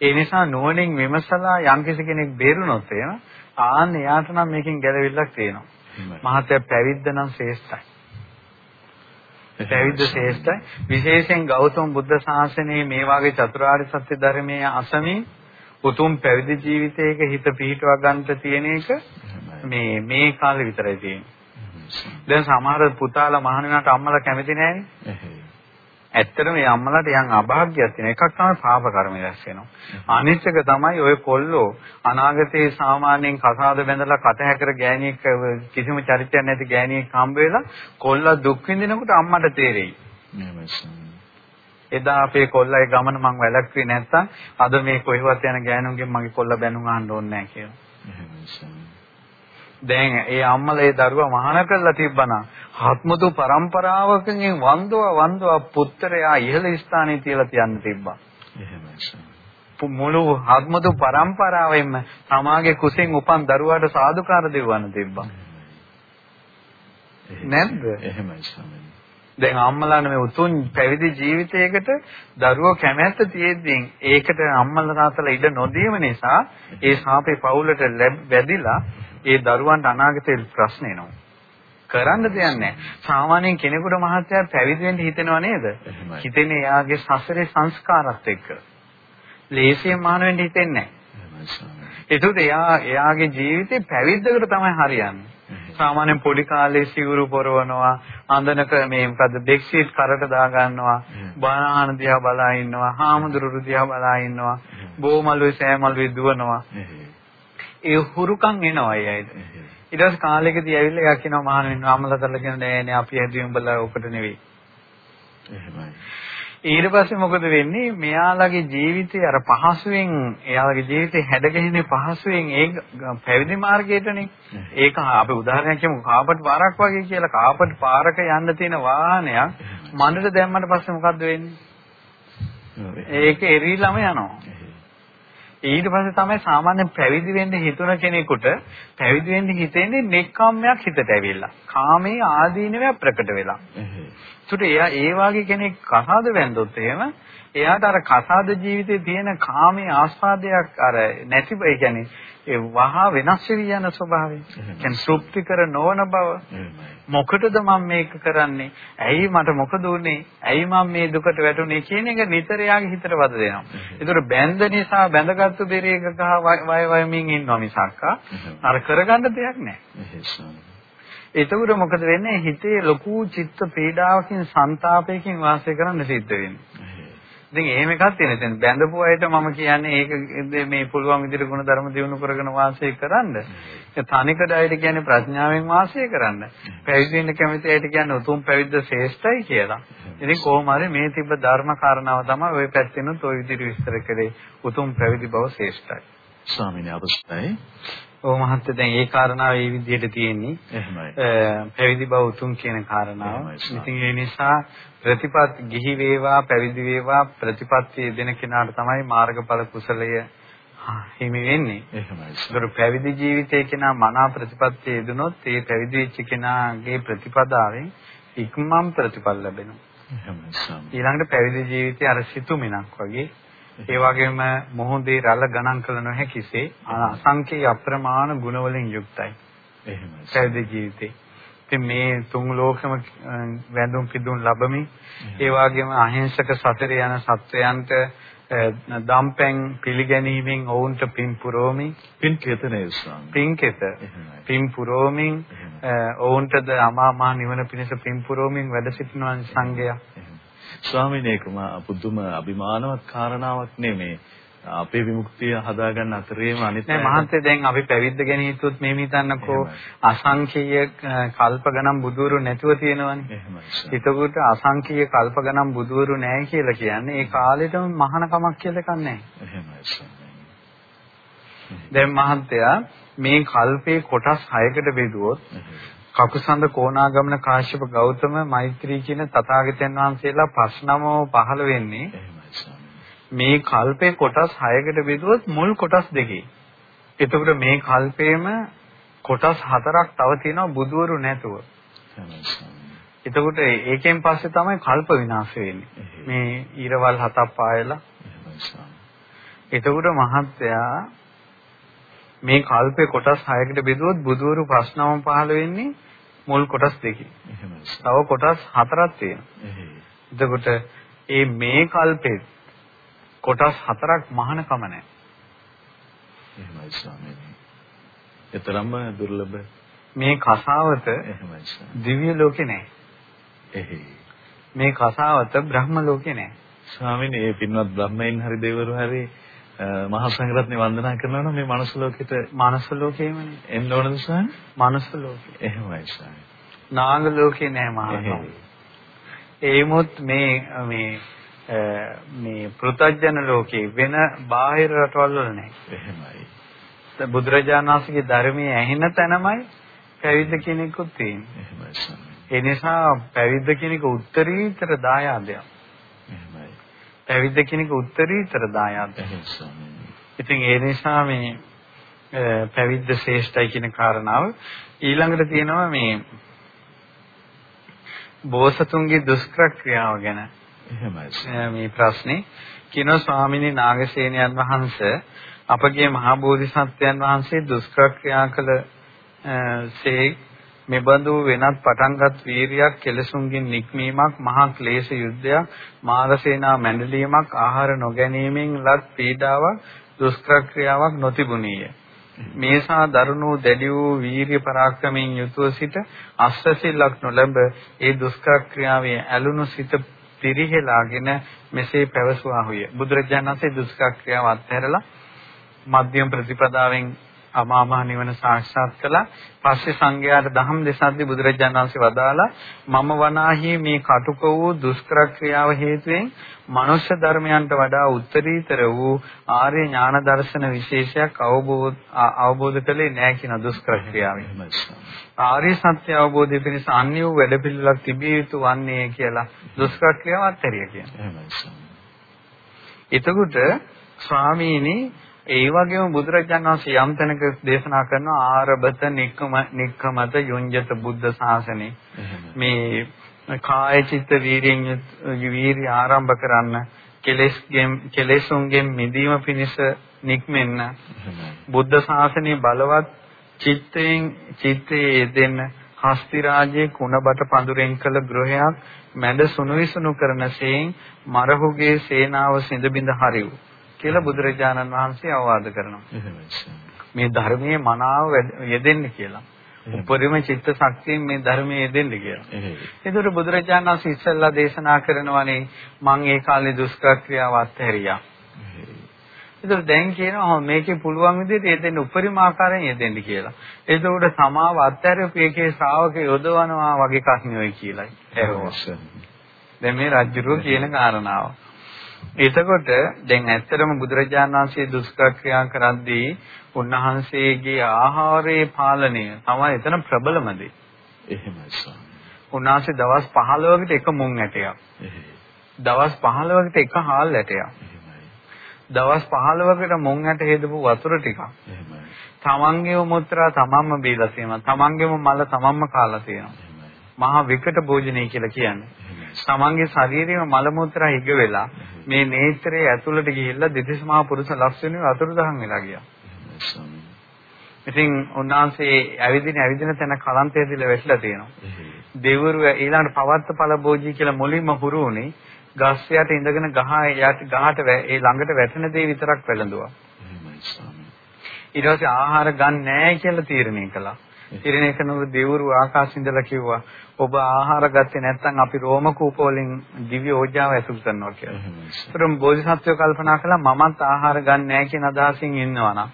ඒ නිසා නුවණින් විමසලා යම්කිසි කෙනෙක් බේරුණොත් එහෙම ආන්න එයාට නම් මේකෙන් ගැලවිල්ලක් තියෙනවා. මහත්තයා පැවිද්ද නම් ශ්‍රේෂ්ඨයි. පැවිද්ද ශ්‍රේෂ්ඨයි. විශේෂයෙන් ගෞතම බුද්ධ ශාසනයේ මේ වාගේ චතුරාර්ය සත්‍ය ධර්මයේ අසමින් උතුම් පැවිදි ජීවිතයක හිත පිහිටවා ගන්නට තියෙන එක මේ මේ කාලේ විතරයි තියෙන්නේ. දැන් සමහර පුතාලා මහාන වෙනාට අම්මලා කැමති නැහැනේ. ඇත්තටම මේ අම්මලාට යම් අභාග්‍යයක් තියෙන එකක් තමයි පාප කර්ම රැස් වෙනවා. අනිත් එක තමයි ඔය කොල්ලෝ අනාගතයේ සාමාන්‍යයෙන් කසාද බැඳලා කට හැකර ගෑණියෙක් කිසිම චරිතයක් නැති ගෑණියෙක් හම්බ වෙලා කොල්ලා දුක් විඳිනකොට අම්මට තේරෙයි. එදා අපේ කොල්ලගේ ගමන මං වැළැක්ුවේ නැත්තම් අද මේ කොහෙවත් යන ගෑනුන්ගෙන් මගේ කොල්ල බැනුම් අහන්න ඕනේ නැහැ කියලා. දැන් ඒ අම්මලේ දරුවා මහාන කරලා තිබ්බනම් හත්මුතු પરම්පරාවකින් වන්දව වන්දව පුත්‍රයා ඉහළ ස්ථානයේ තියලා තියන්න තිබ්බා. එහෙමයි. මුළු හත්මුතු પરම්පරාවෙම තමාගේ කුසෙන් උපන් දරුවාට සාදුකාර දෙවන්න තිබ්බා. නැද්ද? එහෙමයි ස්වාමීනි. දැන් අම්මලාන මේ උතුම් පැවිදි ජීවිතයකට දරුවෝ කැමැත්ත තියෙද්දී ඒකට අම්මලා තාත්තලා ඉඩ නොදීම නිසා ඒ ශාපේ පවුලට වැදිලා ඒ දරුවන්ට අනාගතේ ප්‍රශ්න එනවා. කරන්න දෙයක් නැහැ. සාමාන්‍යයෙන් කෙනෙකුට මහත්ය පැවිදි වෙන්න හිතෙනව නේද? හිතෙන්නේ එයාගේ සසරේ සංස්කාරات එක්ක. ලේසියෙන් මහාන වෙන්න හිතෙන්නේ නැහැ. එයා එයාගේ ජීවිතේ පැවිද්දකට තමයි හරියන්නේ. සාමාන්‍යයෙන් පොඩි කාලේ සිවුරු පොරවනවා අඳනක මේ මොකද්ද බෙක්ෂීට් කරට දා ගන්නවා බාහන දිහා බලා ඉන්නවා හාමුදුරුවෝ දිහා බලා ඉන්නවා බෝමලුවේ සෑමලුවේ දුවනවා ඒ හුරුකම් එනවා ඒ අයිද. ඊට පස්සේ කාලෙකදී ඇවිල්ලා එයා කියනවා මහණෙනි ආමලතරලා කියන නෑ නෑ අපි හැදුවේ උඹලා ඔකට නෙවෙයි. එහෙමයි. ඊට පස්සේ මොකද වෙන්නේ? මෙයාලගේ ජීවිතේ අර පහසුවෙන් එයාලගේ ජීවිතේ හැඩගැහෙන්නේ පහසුවෙන් ඒ පැවිදි මාර්ගයටනේ. ඒක අපි උදාහරණයක් කියමු කාපට් පාරක් වගේ කියලා කාපට් පාරක යන්න තියෙන වාහනයක් මඩට දැම්මට පස්සේ මොකද්ද වෙන්නේ? ඒක එරිලම යනවා. ඊට පස්සේ තමයි සාමාන්‍ය පැවිදි වෙන්න හිතුන කෙනෙකුට පැවිදි වෙන්න හිතෙන්නේ නෙක්ඛම්මයක් හිතට ඇවිල්ලා. කාමයේ ආදීනවය ප්‍රකට වෙලා. ඒකට එයා ඒ වගේ කෙනෙක් කසාද වැන්දොත් එහෙම එයාට අර කසාද ජීවිතේ තියෙන කාමයේ ආස්වාදයක් අර නැති ඒ කියන්නේ ඒ වහා වෙනස් වෙවි යන ස්වභාවය. කියන්නේ තෘප්තිකර නොවන බව. මොකටද මම මේක කරන්නේ? ඇයි මට මොකද උනේ? ඇයි මම මේ දුකට වැටුනේ කියන එක නිතර යාගේ හිතට වද දෙනවා. ඒතර බැඳ නිසා බැඳගත්තු බෙරේක ගහ වය වයමින් ඉන්නවා මිසක් අර කරගන්න දෙයක් නැහැ. එතකොට මොකද වෙන්නේ? හිතේ ලොකු චිත්ත පීඩාවකින්, ਸੰతాපයකින් වාසය කරන්න සිද්ධ වෙන්නේ. ඉතින් එහෙම එකක් තියෙන. දැන් බැඳපු අයට මම කියන්නේ ඒක මේ පුළුවන් විදිහට ගුණ ධර්ම දිනු කරගෙන වාසය කරන්න. ඒ තනිකඩ අයට කියන්නේ ප්‍රඥාවෙන් වාසය කරන්න. පැවිදි වෙන්න කැමති අයට කියන්නේ උතුම් පැවිද්ද ශ්‍රේෂ්ඨයි කියලා. ඉතින් කොහොම හරි මේ තිබ්බ ධර්ම කාරණාව තමයි ওই පැත්තෙනුත් ওই විදිහට විස්තර කළේ උතුම් පැවිදි බව ශ්‍රේෂ්ඨයි. ස්වාමීන් වහන්සේ ඔව් මහත්තයා දැන් ඒ කාරණාව මේ විදිහට තියෙන්නේ. එහෙමයි. පැවිදි බව උතුම් කියන කාරණාව. ඉතින් ඒ නිසා ප්‍රතිපත් ගිහි වේවා පැවිදි වේවා ප්‍රතිපත්තිය දෙන කෙනාට තමයි මාර්ගඵල කුසලය හිමි වෙන්නේ. එහෙමයි. ඒතර පැවිදි ජීවිතයේ කෙනා මනා ප්‍රතිපත්තිය යෙදුනොත් ඒ පැවිදි වෙච්ච කෙනාගේ ප්‍රතිපදාවෙන් ඉක්මම් ප්‍රතිඵල ලැබෙනවා. එහෙමයි. ඊළඟට පැවිදි ජීවිතය අර සිතුමිණක් වගේ ඒ වගේම මොහොතේ රළ ගණන් කළ නොහැකිසේ අසංකේ අප්‍රමාණ ගුණ වලින් යුක්තයි. එහෙමයි. පැවිදි ජීවිතේ. ඉතින් මේ තුන් ලෝකෙම වැඳුම් පිදුම් ලැබමින් ඒ වගේම අහිංසක සතර යන සත්වයන්ට දම්පැන් පිළිගැනීමෙන් ඔවුන්ට පින් පුරෝමි. පින් කෙතනේ ස්වාමී? පින් කෙත. පින් පුරෝමින් ඔවුන්ටද අමා මහ නිවන පිණිස පින් පුරෝමින් වැඩ සිටිනවා සංඝයා ස්වාමීන් වහන්සේ පුදුම අභිමානවත් කාරණාවක් නෙමේ. අපේ විමුක්තිය හදාගන්න අතරේම අනිත් නෑ මහත්තයා දැන් අපි පැවිද්ද ගැන හිතුවොත් මේ හිතන්නකෝ අසංඛීය කල්ප ගණන් බුදුරු නැතුව තියෙනවනේ. එතකොට අසංඛීය කල්ප ගණන් බුදුරු නැහැ කියලා කියන්නේ ඒ කාලෙටම මහානකමක් කියලා එකක් නැහැ. එහෙමයි. දැන් මහත්තයා මේ කල්පේ කොටස් 6කට බෙදුවොත් කකුසඳ කොණාගමන කාශ්‍යප ගෞතම මෛත්‍රී කියන තථාගතයන් වහන්සේලා ප්‍රශ්නම පහළ වෙන්නේ මේ කල්පේ කොටස් 6කට බෙදුවොත් මුල් කොටස් දෙකේ. එතකොට මේ කල්පේම කොටස් හතරක් තව තියෙනවා බුදවරු නැතුව. එතකොට ඒකෙන් පස්සේ තමයි කල්ප විනාශ වෙන්නේ. මේ ඊරවල් හතක් පායලා. එතකොට මහත්තයා මේ කල්පේ කොටස් 6කට බෙදුවොත් බුදවරු ප්‍රශ්නම පහළ වෙන්නේ මුල් කොටස් දෙකේ. එහෙමයි. තව කොටස් හතරක් තියෙනවා. එතකොට ඒ මේ කල්පේ කොටස් හතරක් මහානකම නැහැ. එහෙමයි ස්වාමීනි. ඒතරම්ම දුර්ලභ මේ කසාවත එහෙමයි දිව්‍ය ලෝකේ නැහැ. එහේ. මේ කසාවත බ්‍රහ්ම ලෝකේ නැහැ. ස්වාමීනි මේ පින්වත් බ්‍රහ්මයන් හරි දෙවිවරු හරි මහා සංඝරත්නය වන්දනා කරනවා නම් මේ මනුස්ස ලෝකෙට මනුස්ස ලෝකෙමනේ එන්න ඕනද ස්වාමී? මනුස්ස ලෝකෙ. එහෙමයි ස්වාමී. නාග ලෝකේ නෑ මහා ඒමුත් මේ මේ මේ පෘථජන ලෝකේ වෙන බාහිර රටවල් වල නෑ. එහෙමයි. බුදුරජාණන් වහන්සේගේ ධර්මයේ ඇහෙන තැනමයි පැවිද්ද කෙනෙකුත් තියෙන්නේ. එහෙමයි ස්වාමී. ඒ නිසා පැවිද්ද කෙනෙකු උත්තරීතර දායාදයක්. පැවිද්ද කෙනෙකු උත්තරීතර දායාදයක්. ඉතින් ඒ නිසා මේ පැවිද්ද ශ්‍රේෂ්ඨයි කියන කාරණාව ඊළඟට තියෙනවා මේ බෝසතුන්ගේ දුෂ්කර ක්‍රියාව ගැන. එහෙමයි. මේ ප්‍රශ්නේ. කියනවා ස්වාමිනී නාගසේනයන් වහන්සේ අපගේ මහා බෝධිසත්වයන් වහන්සේ දුෂ්කර ක්‍රියා කළ සේ මෙබඳු වෙනත් පටන්ගත් වීරියක් කෙලසුන්ගෙන් නික්මීමක් මහා ක්ලේශ යුද්ධයක් මාගසේනා මැඬලීමක් ආහාර නොගැනීමෙන් ලත් පීඩාවක් දුෂ්කර ක්‍රියාවක් නොතිබුණීය. මේසා දරුණු දැඩි වූ වීරිය පරාක්‍රමයෙන් යුතුව සිට අස්වැසිල්ලක් නොලැබ ඒ දුෂ්කර ක්‍රියාවේ ඇලුණු සිත පිරිහෙලාගෙන මෙසේ පැවසුවාහුය. බුදුරජාණන් වහන්සේ දුෂ්කර ක්‍රියාව අත්හැරලා මධ්‍යම ප්‍රතිපදාවෙන් අමා මහ නිවන සාක්ෂාත් කළා. පස්සේ සංඝයාට දහම් දෙසද්දි බුදුරජාණන් වහන්සේ වදාලා මම වනාහි මේ කටුක වූ දුෂ්කර ක්‍රියාව හේතුවෙන් මනුෂ්‍ය ධර්මයන්ට වඩා උත්තරීතර වූ ආර්ය ඥාන දර්ශන විශේෂයක් අවබෝධ අවබෝධ කළේ නැහැ කියන දුෂ්කර ක්‍රියාවෙන්. ආර්ය සත්‍ය අවබෝධය පිණිස අන්‍ය වූ වැඩපිළිවෙලක් තිබිය යුතු වන්නේ කියලා දුෂ්කර ක්‍රියාව අත්හැරිය කියන්නේ. එතකොට ස්වාමීනි ඒ වගේම බුදුරජාණන් වහන්සේ යම් තැනක දේශනා කරනවා ආරබත නික්කම නික්කමත යොඤ්ජත බුද්ධ ශාසනේ. මේ කාය චිත්ත වීරියෙන් වීරිය ආරම්භ කරන්න කෙලෙස්ගෙන් කෙලෙසුන්ගෙන් මිදීම පිණිස නික්මෙන්න බුද්ධ ශාසනයේ බලවත් චිත්තයෙන් චිත්තයේ යෙදෙන්න හස්ති රාජයේ කුණබට පඳුරෙන් කළ ගෘහයක් මැද සුනුවිසුණු කරන සේන් මරහුගේ සේනාව සිඳ බිඳ හරිව් කියලා බුදුරජාණන් වහන්සේ අවවාද කරනවා. මේ ධර්මයේ මනාව යෙදෙන්න කියලා. උපරිම චිත්ත ශක්තියෙන් මේ ධර්මයේ යෙදෙන්න කියලා. ඒතර බුදුරජාණන් වහන්සේ ඉස්සෙල්ලා දේශනා කරනවානේ මං ඒ කාලේ දුෂ්කර ක්‍රියාව අත්හැරියා. ඒතර දැන් කියනවා මේකේ පුළුවන් විදිහට යෙදෙන්න උපරිම ආකාරයෙන් යෙදෙන්න කියලා. ඒතකොට සමාව අත්හැරපු එකේ ශ්‍රාවක යොදවනවා වගේ එකක් නෙවෙයි කියලායි. දැන් මේ රජුරෝ කියන කාරණාව. එතකොට දැන් ඇත්තටම බුදුරජාණන් වහන්සේ දුෂ්කර ක්‍රියා කරද්දී උන්වහන්සේගේ ආහාරයේ පාලනය තමයි එතන ප්‍රබලම දේ. එහෙමයි ස්වාමී. උන්වහන්සේ දවස් 15කට එක මුං ඇටයක්. දවස් 15කට එක හාල් ඇටයක්. දවස් 15කට මුං ඇට හේදපු වතුර ටිකක්. තමන්ගේම මුත්‍රා තමන්ම බීලා තියෙනවා. තමන්ගේම මල තමන්ම කාලා තියෙනවා. මහා විකට භෝජනය කියලා කියන්නේ. තමන්ගේ ශරීරයේ මල මුත්‍රා හිග වෙලා මේ නේත්‍රයේ ඇතුළට ගිහිල්ලා දෙතිස් මහා පුරුෂ ලක්ෂණය අතුරුදහන් වෙලා ගියා. ඉතින් උන්වහන්සේ ඇවිදින ඇවිදින තැන කලන්තය දිලා වැටිලා තියෙනවා. දෙවිවරු ඊළඟට පවත්ත ඵල භෝජී කියලා මුලින්ම හුරු වුණේ ගස් යට ඉඳගෙන ගහ යට ගහට ඒ ළඟට වැටෙන දේ විතරක් වැළඳුවා. ඊට පස්සේ ආහාර ගන්න නැහැ කියලා තීරණය කළා. තීරණය කරනකොට දෙවිවරු ආකාශින්දලා කිව්වා ඔබ ආහාර ගත්තේ නැත්නම් අපි රෝම කූප වලින් දිව්‍ය ඕජාව ඇසුරු කරනවා කියලා. ඒතරම් බෝධිසත්වය කල්පනා කළා මමත් ආහාර ගන්න නැහැ කියන අදහසින් ඉන්නවා නම්.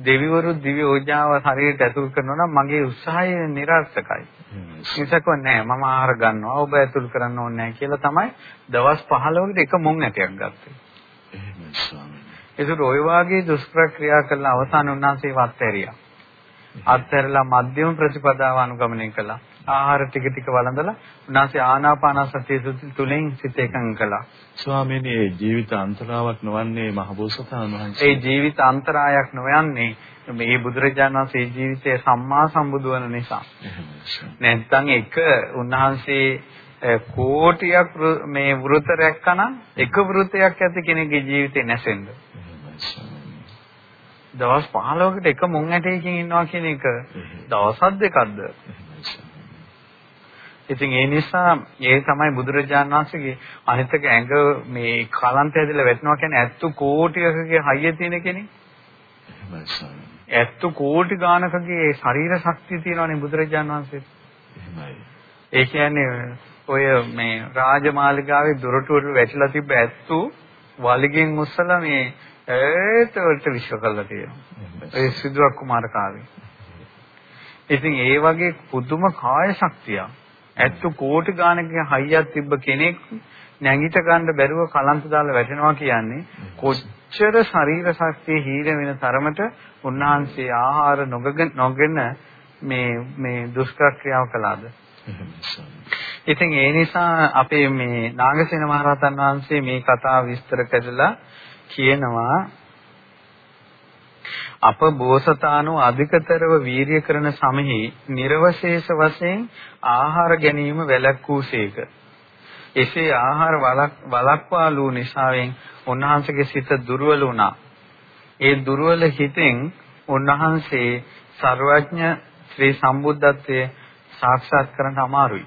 දෙවිවරු දිව්‍ය ඕජාව ශරීරයට ඇතුල් කරනවා නම් මගේ උත්සාහය නිරර්ථකයි. එහෙමයි. නිසක නෑ මම ආහාර ගන්නවා ඔබ ඇතුල් කරන්න ඕනේ නැහැ කියලා තමයි දවස් 15කට එක මුං ඇටයක් ගත්තේ. එහෙමයි ස්වාමී. ඒසුර ওই වාගේ දුෂ්කර ක්‍රියා කළ අවසාන උන්වහන්සේ වත්හැරියා. අත්හැරලා මධ්‍යම ප්‍රතිපදාව අනුගමනය කළා. ආහාර ටික ටික වළඳලා උන්වහන්සේ ආනාපාන සතිය තුළින් සිත එකඟ කළා. ස්වාමීනි මේ ජීවිත අන්තරාවක් නොවන්නේ මහබෝසතාණන් වහන්සේ. ඒ ජීවිත අන්තරායක් නොයන්නේ මේ බුදුරජාණන් වහන්සේ ජීවිතයේ සම්මා සම්බුදු වන නිසා. නැත්නම් එක උන්වහන්සේ කෝටියක් මේ වෘත රැක්කනම් එක වෘතයක් ඇති කෙනෙකුගේ ජීවිතේ නැසෙන්න. දවස් 15කට එක මුං ඇටයකින් ඉන්නවා කියන එක දවසක් දෙකක්ද? ඉතින් ඒ නිසා ඒ තමයි බුදුරජාණන් වහන්සේගේ අනිතක ඇඟ මේ කලන්ත ඇදලා වැටෙනවා කියන්නේ ඇත්තු කෝටියකගේ හයිය තියෙන කෙනෙක්. ඇත්තු කෝටි ගානකගේ ශරීර ශක්තිය තියෙනවානේ බුදුරජාණන් වහන්සේ. එහෙමයි. ඒ කියන්නේ ඔය මේ රාජමාලිගාවේ දොරටුවට වැටිලා තිබ්බ ඇත්තු වලිගෙන් උස්සලා මේ ඒත් වලට විශ්ව කළා තියෙනවා. එහෙමයි. ඒ සිදුවක් කුමාර කාලේ. ඉතින් ඒ වගේ පුදුම කාය ශක්තියක් ඇත්තු කෝටි ගානක හයියක් තිබ්බ කෙනෙක් නැගිට ගන්න බැරුව කලන්ත දාලා වැටෙනවා කියන්නේ කොච්චර ශරීර ශක්තිය හීන වෙන තරමට උන්වහන්සේ ආහාර නොගෙන නොගෙන මේ මේ දුෂ්කර ක්‍රියාව කළාද එහෙමයි ස්වාමී. ඉතින් ඒ නිසා අපේ මේ නාගසේන මහරහතන් වහන්සේ මේ කතාව විස්තර කරලා කියනවා අප බෝසතාණෝ අධිකතරව වීරිය කරන සමෙහි නිර්වශේෂ වශයෙන් ආහාර ගැනීම වැළැක්වූසේක. එසේ ආහාර වළක්වාලු නිසාවෙන් උන්වහන්සේගේ සිත දුර්වල වුණා. ඒ දුර්වල හිතෙන් උන්වහන්සේ ਸਰවඥ ශ්‍රී සම්බුද්ධත්වයේ සාක්ෂාත් කරන්න අමාරුයි.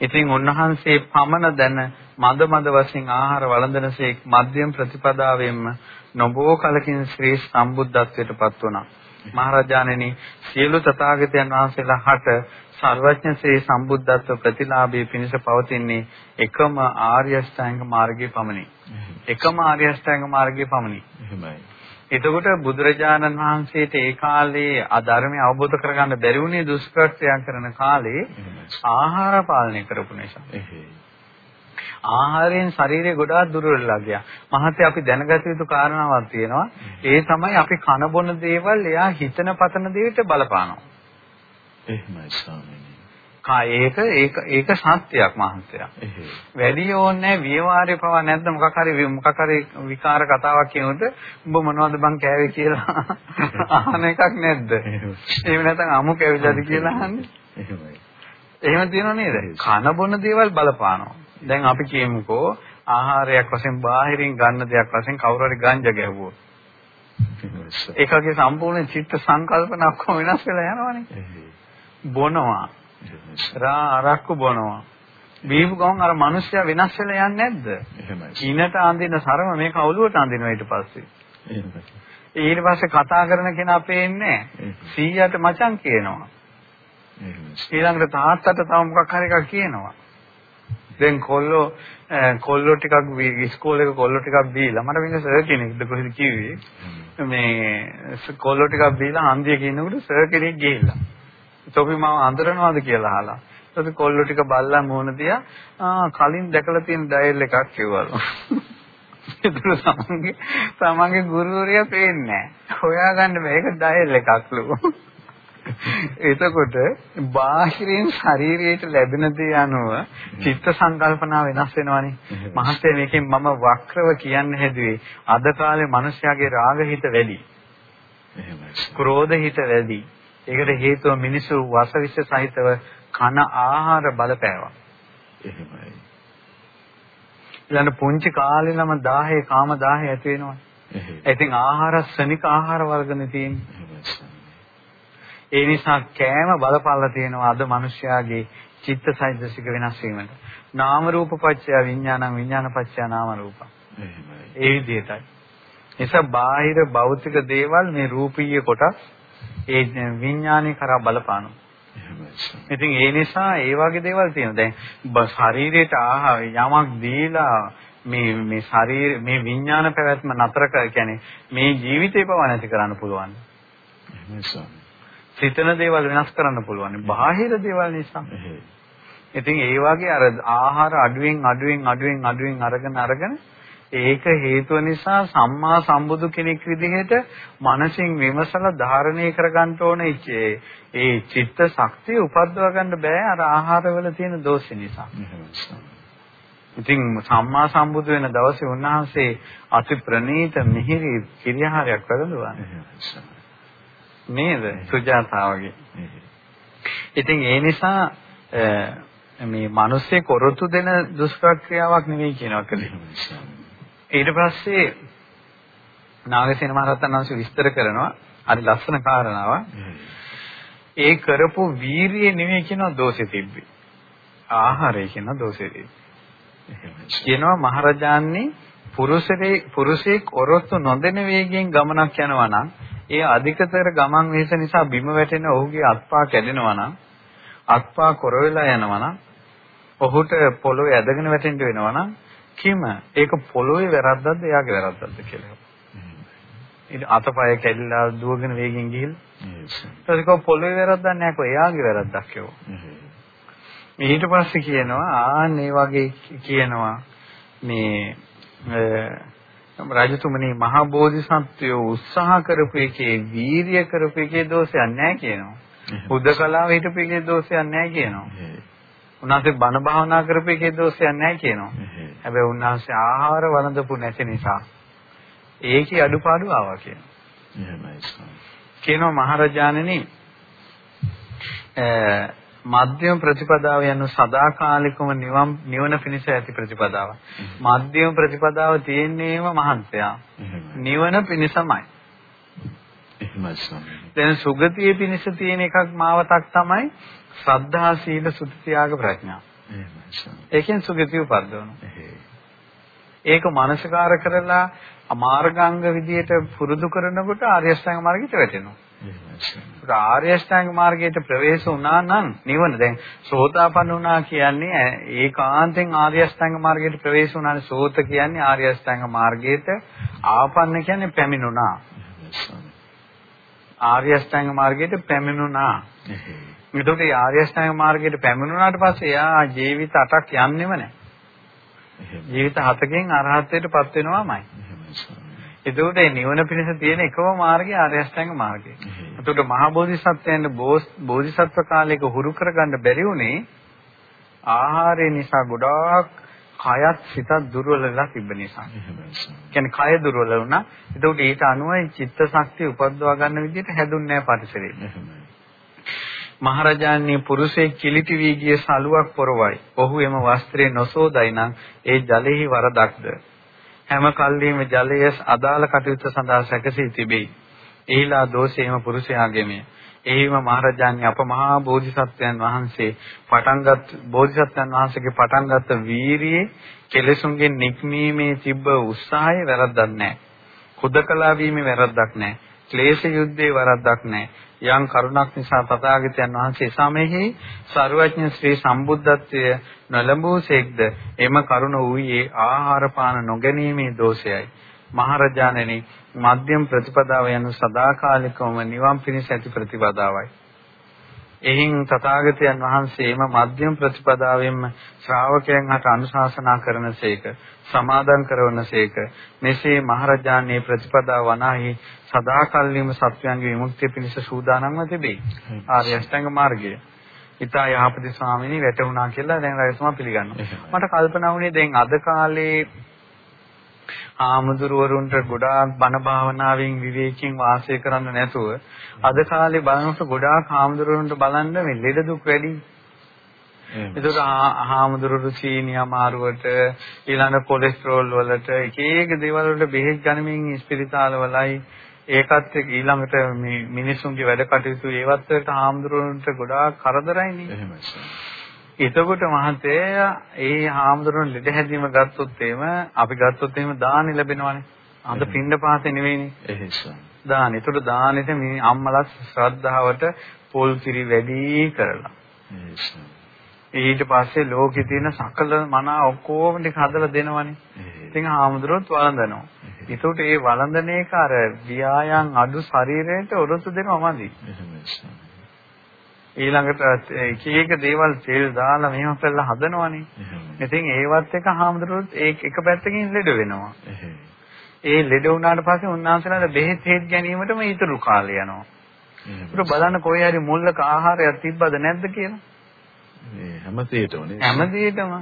ඉතින් උන්වහන්සේ පමණ දැන මද මද වශයෙන් ආහාර වළඳනසේක් මධ්‍යම ප්‍රතිපදාවෙන්ම නොබෝ කලකින් ශ්‍රී සම්බුද්ධත්වයට පත් වුණා. මහරජාණෙනි සියලු තථාගතයන් වහන්සේලා හට සර්වඥ ශ්‍රී සම්බුද්ධත්ව ප්‍රතිලාභයේ පිණිස පවතින්නේ එකම ආර්ය අෂ්ටාංග මාර්ගයේ පමණි. එකම ආර්ය අෂ්ටාංග මාර්ගයේ පමණි. එහෙමයි. එතකොට බුදුරජාණන් වහන්සේට ඒ කාලේ අධර්මය අවබෝධ කරගන්න බැරි වුණේ දුෂ්කරත්වයන් කරන කාලේ එහෙමයි. ආහාර පාලනය කරපු නිසා. එහෙයි. ආහාරයෙන් ශරීරය ගොඩාක් දුර්වලලා ගියා. මහත්තයා අපි දැනගත යුතු කාරණාවක් තියෙනවා. ඒ තමයි අපි කන බොන දේවල් එයා හිතන පතන දේට බලපානවා. එහෙමයි ස්වාමීනි. කා ඒක ඒක ඒක සත්‍යයක්. එහෙයි. වැඩි ඕනේ විවරේ පවා නැද්ද මොකක් හරි මොකක් හරි විකාර කතාවක් කියනොත් උඹ මොනවද බං කෑවේ කියලා අහන එකක් නැද්ද? එහෙම නැත්නම් අමු කැවිලාද කියලා අහන්නේ. එහෙමයි. එහෙම තියෙනව නේද? කන බොන දේවල් බලපානවා. දැන් අපි කියමුකෝ ආහාරයක් වශයෙන් බාහිරින් ගන්න දෙයක් වශයෙන් කවුරු හරි ගංජා ගැහුවොත්. ඒකගේ සම්පූර්ණ චිත්ත සංකල්පන ඔක්කොම වෙනස් වෙලා යනවනේ. බොනවා. රා අරක්කු බොනවා. බීපු ගමන් අර මිනිස්සයා වෙනස් වෙලා යන්නේ නැද්ද? එහෙමයි. කිනට අඳින සරම මේක ඔළුවට අඳිනවා ඊට පස්සේ. එහෙමයි. ඊට පස්සේ කතා කරන කෙනා පේන්නේ සීයාට මචං කියනවා. ඊළඟට තාත්තට තව මොකක් හරි එකක් කියනවා. දැන් කොල්ලෝ කොල්ලෝ ටිකක් ඉස්කෝලේ කොල්ලෝ ටිකක් බීලා මට මේක සර් කෙනෙක්ද කොහෙද කිව්වේ. මේ කොල්ලෝ ටිකක් බීලා හන්දිය කියනකොට සර් කෙනෙක් ගිහිල්ලා. තොපි මම අඳුරනවාද කියලා අහලා. ඊට කොල්ලෝ ටික බල්ලා දිහා ආ කලින් දැකලා තියෙන ඩයල් එකක් කිව්වලු ඒතර තමන්ගේ තමන්ගේ ගුරුවරයා පේන්නේ නැහැ. හොයාගන්න මේක ඩයල් එකක්ලු එතකොට බාහිරින් ශරීරයට ලැබෙන දේ අනුව චිත්ත සංකල්පනා වෙනස් වෙනවනේ. මහත්ය මේකෙන් මම වක්‍රව කියන්න හැදුවේ අද කාලේ මිනිස්යාගේ රාග හිත වැඩි. ක්‍රෝධ හිත වැඩි. ඒකට හේතුව මිනිස්සු වසවිස සහිතව කන ආහාර බලපෑවා. එහෙමයි. ඊළඟ පුංචි කාලේ නම් 10 කාම 10 ඇති වෙනවා. ඉතින් ආහාර ශනික ආහාර වර්ගනේ තියෙන්නේ. ඒ නිසා කෑම බලපාලා තියෙනවා අද මිනිස්යාගේ චිත්තසයිදසික වෙනස් වීමට. නාම රූප පත්‍ය විඥානං විඥාන පත්‍ය නාම රූප. ඒ විදිහටයි. නිසා බාහිර භෞතික දේවල් මේ රූපීය කොටස් ඒ විඥානේ කරා බලපානවා. ඉතින් ඒ නිසා ඒ වගේ දේවල් තියෙනවා. දැන් ශරීරයට ආහාර යමක් දීලා මේ මේ ශරීර මේ විඥාන පැවැත්ම නතර කර කියන්නේ මේ ජීවිතේ පව නැති කරන්න පුළුවන්. එහෙමයි සිතන දේවල් වෙනස් කරන්න පුළුවන්. බාහිර දේවල් නිසා. ඉතින් ඒ වගේ අර ආහාර අඩුවෙන් අඩුවෙන් අඩුවෙන් අඩුවෙන් අරගෙන අරගෙන ඒක හේතුව නිසා සම්මා සම්බුදු කෙනෙක් විදිහට මනසින් විමසලා ධාරණය කරගන්න ඕන ඒ චිත්ත ශක්තිය උපද්දව ගන්න බෑ අර ආහාරවල තියෙන දෝෂ නිසා. ඉතින් සම්මා සම්බුදු වෙන දවසේ උන්වහන්සේ අති ප්‍රණීත මිහිරි කිරියාහාරයක් වැළඳුවා. නේද? සුජාතාවගේ. ඉතින් ඒ නිසා මේ මිනිස්සේ කොරොත්තු දෙන දුෂ්කර්ක්‍රියාවක් නෙවෙයි කියනවා කලේ. ඊට පස්සේ නාගසේන මහරහතන් වහන්සේ විස්තර කරනවා අර ලස්සන කාරණාව. ඒ කරපු වීරිය නෙවෙයි කියනවා දෝෂෙ තිබ්බේ. ආහාරය කියන දෝෂෙ තිබ්බේ. කියනවා මහරජාන්නේ පුරුෂේ පුරුෂේ කොරොත්තු නොදෙන වේගයෙන් ගමනක් යනවා නම් ඒ අධිකතර ගමන් වෙහස නිසා බිම වැටෙන ඔහුගේ අත්පා කැඩෙනවා නම් අත්පා කොර වෙලා යනවා නම් ඔහුට පොළොවේ ඇදගෙන වැටෙන්න වෙනවා නම් කිම? ඒක පොළොවේ වැරද්දක්ද? එයාගේ වැරද්දක්ද කියලා. ඉතින් අතපය කැඩිලා දුවගෙන වේගෙන් ගිහිල්ලා. ඒක පොළොවේ වැරද්දක් නෑ කො. එයාගේ වැරද්දක් ඒව. ඊට පස්සේ කියනවා ආන් මේ වගේ කියනවා. මේ රජතුමනි මහා බෝධිසත්වයෝ උත්සාහ කරපු එකේ වීරිය කරපු එකේ දෝෂයක් නැහැ කියනවා. බුද්ධකලාව හිටපු එකේ දෝෂයක් නැහැ කියනවා. උන්වහන්සේ බණ භාවනා කරපු එකේ දෝෂයක් නැහැ කියනවා. හැබැයි උන්වහන්සේ ආහාර වළඳපු නැති නිසා ඒකේ අඩුපාඩු ආවා කියනවා. එහෙමයි. කියනවා මහරජාණෙනි මධ්‍යම ප්‍රතිපදාව යන සදාකාලිකම නිවන් නිවන පිණිස ඇති ප්‍රතිපදාව. මධ්‍යම ප්‍රතිපදාව තියෙන්නේම මහන්සයා. නිවන පිණිසමයි. එහෙමයි ස්වාමී. දැන් සුගතිය පිණිස තියෙන එකක් මාවතක් තමයි ශ්‍රද්ධා සීල සුති ත්‍යාග ප්‍රඥා. එහෙමයි ස්වාමී. ඒකෙන් සුගතිය උපද්දවනවා. ඒක මානසිකාර කරලා මාර්ගාංග විදියට පුරුදු කරනකොට ආර්ය අෂ්ටාංග මාර්ගයට වැටෙනවා. ආර්ය අෂ්ටාංග මාර්ගයට ප්‍රවේශ වුණා නම් නිවන. දැන් සෝතාපන්න වුණා කියන්නේ ඒකාන්තයෙන් ආර්ය අෂ්ටාංග මාර්ගයට ප්‍රවේශ වුණානේ සෝත කියන්නේ ආර්ය අෂ්ටාංග මාර්ගයට ආපන්න කියන්නේ පැමිණුණා. ආර්ය අෂ්ටාංග මාර්ගයට පැමිණුණා. එතකොට ඒ ආර්ය අෂ්ටාංග මාර්ගයට පැමිණුණාට පස්සේ එයා ජීවිත 8ක් යන්නෙම නැහැ ජීවිත 7කින් අරහත්ත්වයටපත් වෙනවාමයි. එතකොට මේ නිවන පිණිස තියෙන එකම මාර්ගය ආර්ය අෂ්ටාංග මාර්ගය. එතකොට මහා බෝධිසත්වයන් බෝධිසත්ව කාලයක හුරු කරගන්න බැරි වුණේ ආහාරය නිසා ගොඩාක් කයත් සිතත් දුර්වල වෙලා තිබ්බ නිසා. කියන්නේ කය දුර්වල වුණා. එතකොට ඊට අනුව චිත්ත ශක්තිය උපද්දවා ගන්න විදිහට හැදුන්නේ නැහැ පරිසරය. මහරජාණන් පුරුෂේ කිලිටි වී ගිය සලුවක් පොරවයි. ඔහු එම වස්ත්‍රේ නොසෝදයි නම් ඒ ජලෙහි වරදක්ද? හැම කල්ලිම ජලය අදාළ කටයුතු සඳහා සැකසී තිබේ. එහිලා දෝෂේම පුරුෂයාගෙමය. එහිම මහරජාණන් අප මහා බෝධිසත්වයන් වහන්සේ පටන්ගත් බෝධිසත්වයන් වහන්සේගේ පටන්ගත් වීරියේ කෙලෙසුන්ගෙන් නික්මීමේ තිබ්බ උත්සාහය වැරද්දක් නැහැ. හුදකලා වීමේ වැරද්දක් නැහැ. ක්ලේශ යුද්ධේ වැරද්දක් නැහැ. යම් කරුණක් නිසා තථාගතයන් වහන්සේ සමෙහි ਸਰවඥ ශ්‍රී සම්බුද්ධත්වය නොලඹූසේක්ද එම කරුණ වූයේ ආහාර පාන නොගැනීමේ දෝෂයයි. මහරජාණෙනි මධ්‍යම ප්‍රතිපදාව යන සදාකාලිකවම නිවන් පිණිස ඇති ප්‍රතිපදාවයි. එහින් තථාගතයන් වහන්සේම මධ්‍යම ප්‍රතිපදාවෙන්ම ශ්‍රාවකයන් හට අනුශාසනා කරනසේක සමාදන් කරනසේක මෙසේ මහරජාණන් ප්‍රතිපදාව වනාහි සදාකල්ලිම සත්‍යයන්ගේ විමුක්තිය පිණිස සූදානම්ව තිබේ. ආර්ය අෂ්ටාංග මාර්ගය. ඉතා යහපති ස්වාමීනි වැටුණා කියලා දැන් රජතුමා පිළිගන්නවා. මට කල්පනා වුණේ දැන් අද කාලේ ආමුදුරවරුන්ට ගොඩාක් බණ භාවනාවෙන් විවේකයෙන් වාසය කරන්න නැතුව අද කාලේ බලනකොට ගොඩාක් ආමුදුරවරුන්ට බලන්න මේ ලෙඩ දුක් වැඩි. ඒකට ආමුදුරවරු සීනි අමාරුවට ඊළඟ කොලෙස්ටරෝල් වලට එක එක දේවල් වලට බෙහෙත් ගනිමින් ස්පිරිතාල වලයි ඒකත් එක්ක ඊළඟට මේ මිනිසුන්ගේ වැඩ කටයුතු ඒවත් වලට ආමුදුරවරුන්ට ගොඩාක් කරදරයිනේ. එහෙමයි. එතකොට මහත්තයා ඒ හාමුදුරන් ලෙඩ හැදීම ගත්තොත් එහෙම අපි ගත්තොත් එහෙම දානි ලැබෙනවනේ. අද පින්ඩ පාතේ නෙවෙයිනේ. එහෙසම්. දානි. ඒතකොට දානෙට මේ අම්මලා ශ්‍රද්ධාවට පොල් කිරි වැඩි කරලා. ඊට පස්සේ ලෝකේ තියෙන සකල මනා ඔක්කොම ටික හදලා දෙනවනේ. ඉතින් හාමුදුරුවෝත් වළඳනවා. ඒකට ඒ වළඳන එක අර ව්‍යායම් අඩු ශරීරයට ඔරොත්තු දෙනවා මදි. එහෙමයි. ඊළඟට එක එක දේවල් තෙල් දාලා මෙහෙම කරලා හදනවනේ. ඉතින් ඒවත් එක හාමුදුරුවෝත් ඒ එක පැත්තකින් ලෙඩ වෙනවා. ඒ ලෙඩ වුණාට පස්සේ උන්වහන්සේලාට බෙහෙත් හේත් ගැනීමටම ඊටු කාලය යනවා. ඒක බලන්න කොහේ හරි මුල්ලක ආහාරයක් තිබ්බද නැද්ද කියලා. මේ හැමදේටම නේ. හැමදේටම.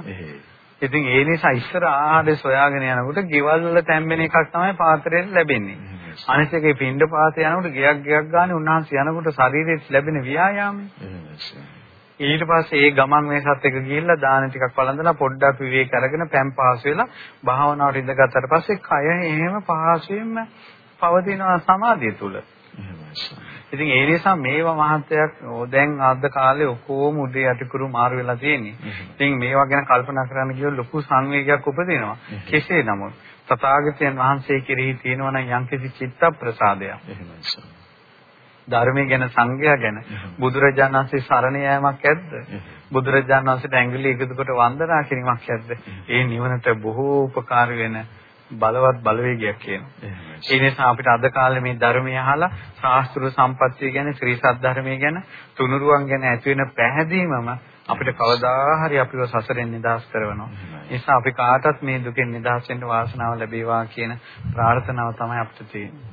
ඉතින් ඒ නිසා ඉස්සර ආහාරය සොයාගෙන යනකොට ගෙවල් වල තැම්බෙන එකක් තමයි පාත්‍රයට ලැබෙන්නේ. අනිත් එකේ පින්ඩ පාතේ යනකොට ගයක් ගයක් ගානේ උන්වහන්සේ යනකොට ශරීරයට ලැබෙන ව්‍යායාමය. ඊට පස්සේ ඒ ගමන් මේසත් එක ගිහිල්ලා දාන ටිකක් වළඳලා පොඩ්ඩක් විවේක අරගෙන පැම් පහසු වෙලා භාවනාවට ඉඳගත්තට පස්සේ කය එහෙම පහසුවෙන්ම පවතිනවා සමාධිය තුල. ඉතින් ඒ නිසා මේවා මහත්යක් දැන් අද කාලේ ඔක්කොම උදේ යටිකුරු මාරු වෙලා තියෙන්නේ. ඉතින් මේවා ගැන කල්පනා කරන්න ගියොත් ලොකු සංවේගයක් උපදිනවා. කෙසේ නමුත් තථාගතයන් වහන්සේ කෙරෙහි තියෙනවා නම් යම්කිසි චිත්ත ප්‍රසාදයක්. එහෙමයි. ධර්මයේ ගැන සංගය ගැන බුදුරජාණන් වහන්සේ සරණ යාමක් ඇද්ද? බුදුරජාණන් වහන්සේට ඇඟිලි එකතු කොට වන්දනා කිරීමක් ඇද්ද? ඒ නිවනට බොහෝ උපකාර වෙන බලවත් බලවේගයක් කියනවා. ඒ නිසා අපිට අද කාලේ මේ ධර්මය අහලා ශාස්ත්‍රීය සම්පත්තිය ගැන ශ්‍රී සද්ධර්මයේ ගැන තුනුරුවන් ගැන ඇති වෙන පැහැදීමම අපිට කවදා හරි අපිව සසරෙන් නිදහස් කරනවා. නිසා අපි කාටත් මේ දුකෙන් නිදහස් වෙන්න වාසනාව ලැබේවා කියන ප්‍රාර්ථනාව තමයි අපිට තියෙන්නේ.